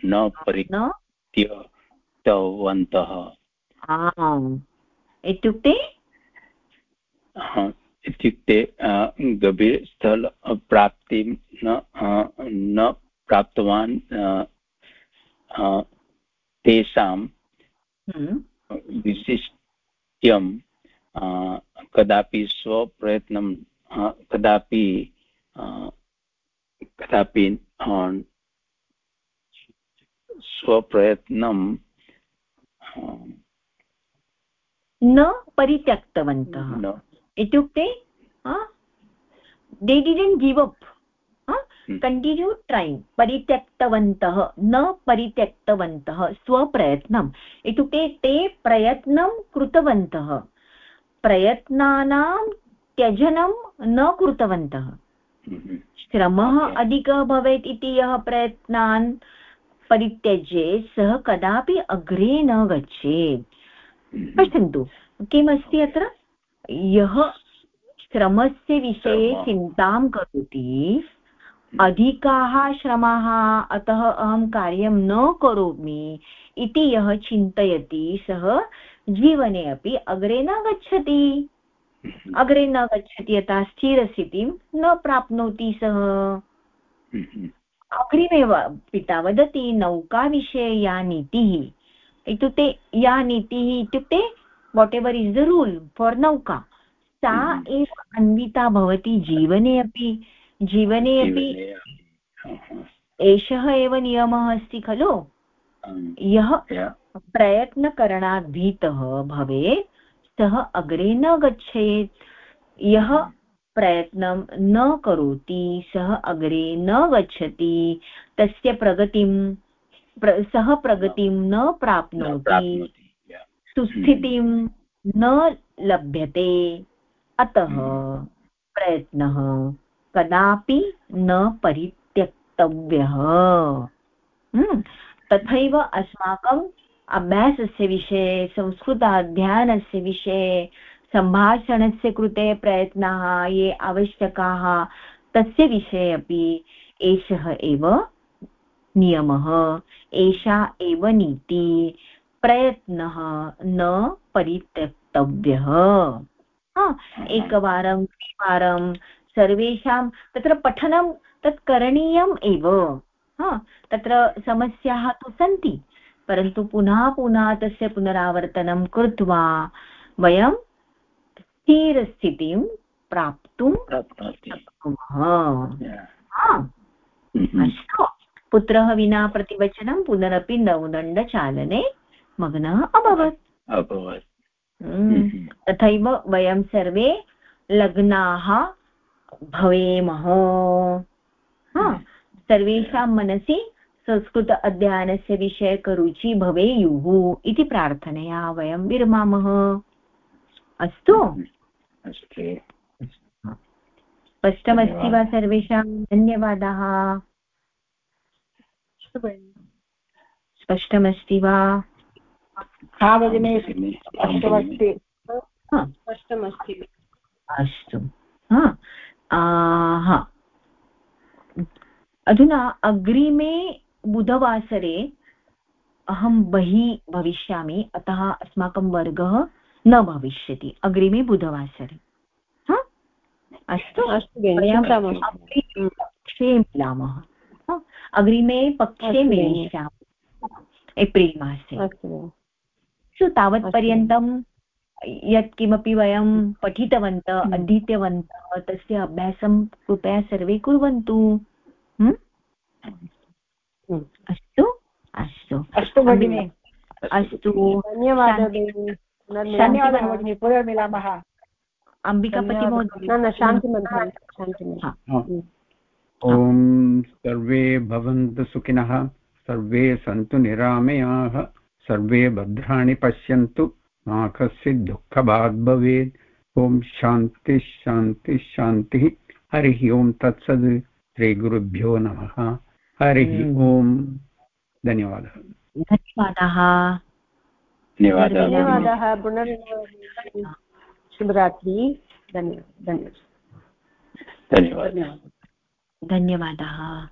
न परित्यक्तवन्तः इत्युक्ते? इत्युक्ते गभीरस्थल प्राप्तिं न न प्राप्तवान् तेषां हम्म। विशिष्ट्यं कदापि स्वप्रयत्नं कदापि कदापि स्वप्रयत्नं न परित्यक्तवन्तः। इत्युक्ते they didn't give up continue trying परित्यक्तवन्तः न परित्यक्तवन्तः स्वप्रयत्नम् इत्युक्ते ते प्रयत्नं कृतवन्तः। प्रयत्नानां त्यजनं न कृतवन्तः। श्रमः अधिकः भवेत् इति यः प्रयत्नान् परित्यज्ये सः कदापि अग्रे न गच्छेत् हम्म। पश्यन्तु किमस्ति अत्र? यः श्रमस्य विषये चिन्तां करोति अधिकाः श्रमाः अतः अहं कार्यं न करोमि इति यः चिन्तयति सः जीवने अपि अग्रे न गच्छति। अग्रे न गच्छति यथा स्थिरस्थितिं न प्राप्नोति सः। अग्रिमेव पिता वदति नौकाविषये या नीतिः। इत्युक्ते या नीतिः इत्युक्ते whatever is the rule for नौका। सा। एव अन्विता भवति जीवने अपि। जीवने अपि एषः एव नियमः अस्ति खलु। यः। प्रयत्नकरणात् भीतः भवेत् सः अग्रे न गच्छेत्। यः प्रयत्नं न करोति सः अग्रे न गच्छति तस्य प्रगतिं प्र, सः प्रगतिं न प्राप्नोति। सुस्थितिं न लभ्यते। अतः हम्म। प्रयत्नः कदापि न परित्यक्तव्यः। हम्म। तथैव अस्माकम् अभ्यासस्य विषये, संस्कृताध्ययनस्य विषये, सम्भाषणस्य कृते प्रयत्नाः ये आवश्यकाः, तस्य विषये अपि एषः एव नियमः। एषा एव नीति, प्रयत्नः न परित्यक्तव्यः। एकवारं, द्विवारं सर्वेषां तत्र पठनं तत् करणीयम् एव। तत्र समस्याः तु सन्ति। परन्तु पुनः पुनः तस्य पुनरावर्तनं कृत्वा वयं स्थिरस्थितिं प्राप्तुं शक्नुमः। अस्तु। पुत्रः विना प्रतिवचनं पुनरपि नवदण्डचालने मग्नः अभवत्। अभवत्। हम्म। तथैव वयं सर्वे लग्नाः भवेमः। सर्वेषां मनसि संस्कृत अध्ययनस्य विषयकरुचि भवेयुः इति प्रार्थनया वयं विरमामः। अस्तु। स्पष्टमस्ति वा सर्वेषां? धन्यवादाः। स्पष्टमस्ति वा? हा भगिनि। स्पष्टमस्ति। स्पष्टमस्ति। अस्तु। हा। अधुना अग्रिमे बुधवासरे अहं बहिः भविष्यामि अतः अस्माकं वर्गः न भविष्यति। अग्रिमे बुधवासरे। अस्तु। अस्तु पक्षे मिलामः। अग्रिमे पक्षे मेलिष्यामः। एप्रिल् मासे। अस्तु तावत्पर्यन्तं यत्किमपि वयं पठितवन्तः हम्म। अधीतवन्तः तस्य अभ्यासं कृपया सर्वे कुर्वन्तु। अस्तु अस्तु अस्तु भगिनि अस्तु धन्यवादः धन्यवादः भगिनि पुनर्मिलामः अम्बिकापति महोदय न न शान्तिमन्त्रं शान्तिमन्त्रम् ॐ सर्वे भवन्तु सुखिनः सर्वे सन्तु निरामयाः सर्वे भद्राणि पश्यन्तु मा कश्चित् दुःखभाग् भवेत् ॐ शान्तिः शान्तिः शान्तिः हरिः ओं तत्सद् श्रीगुरुभ्यो नमः हरिः हम्म। ओम्। धन्यवादः। धन्यवादः। धन्यवादः। शुभरात्रि। धन्यवादः। धन्यवादः। धन्यवादः।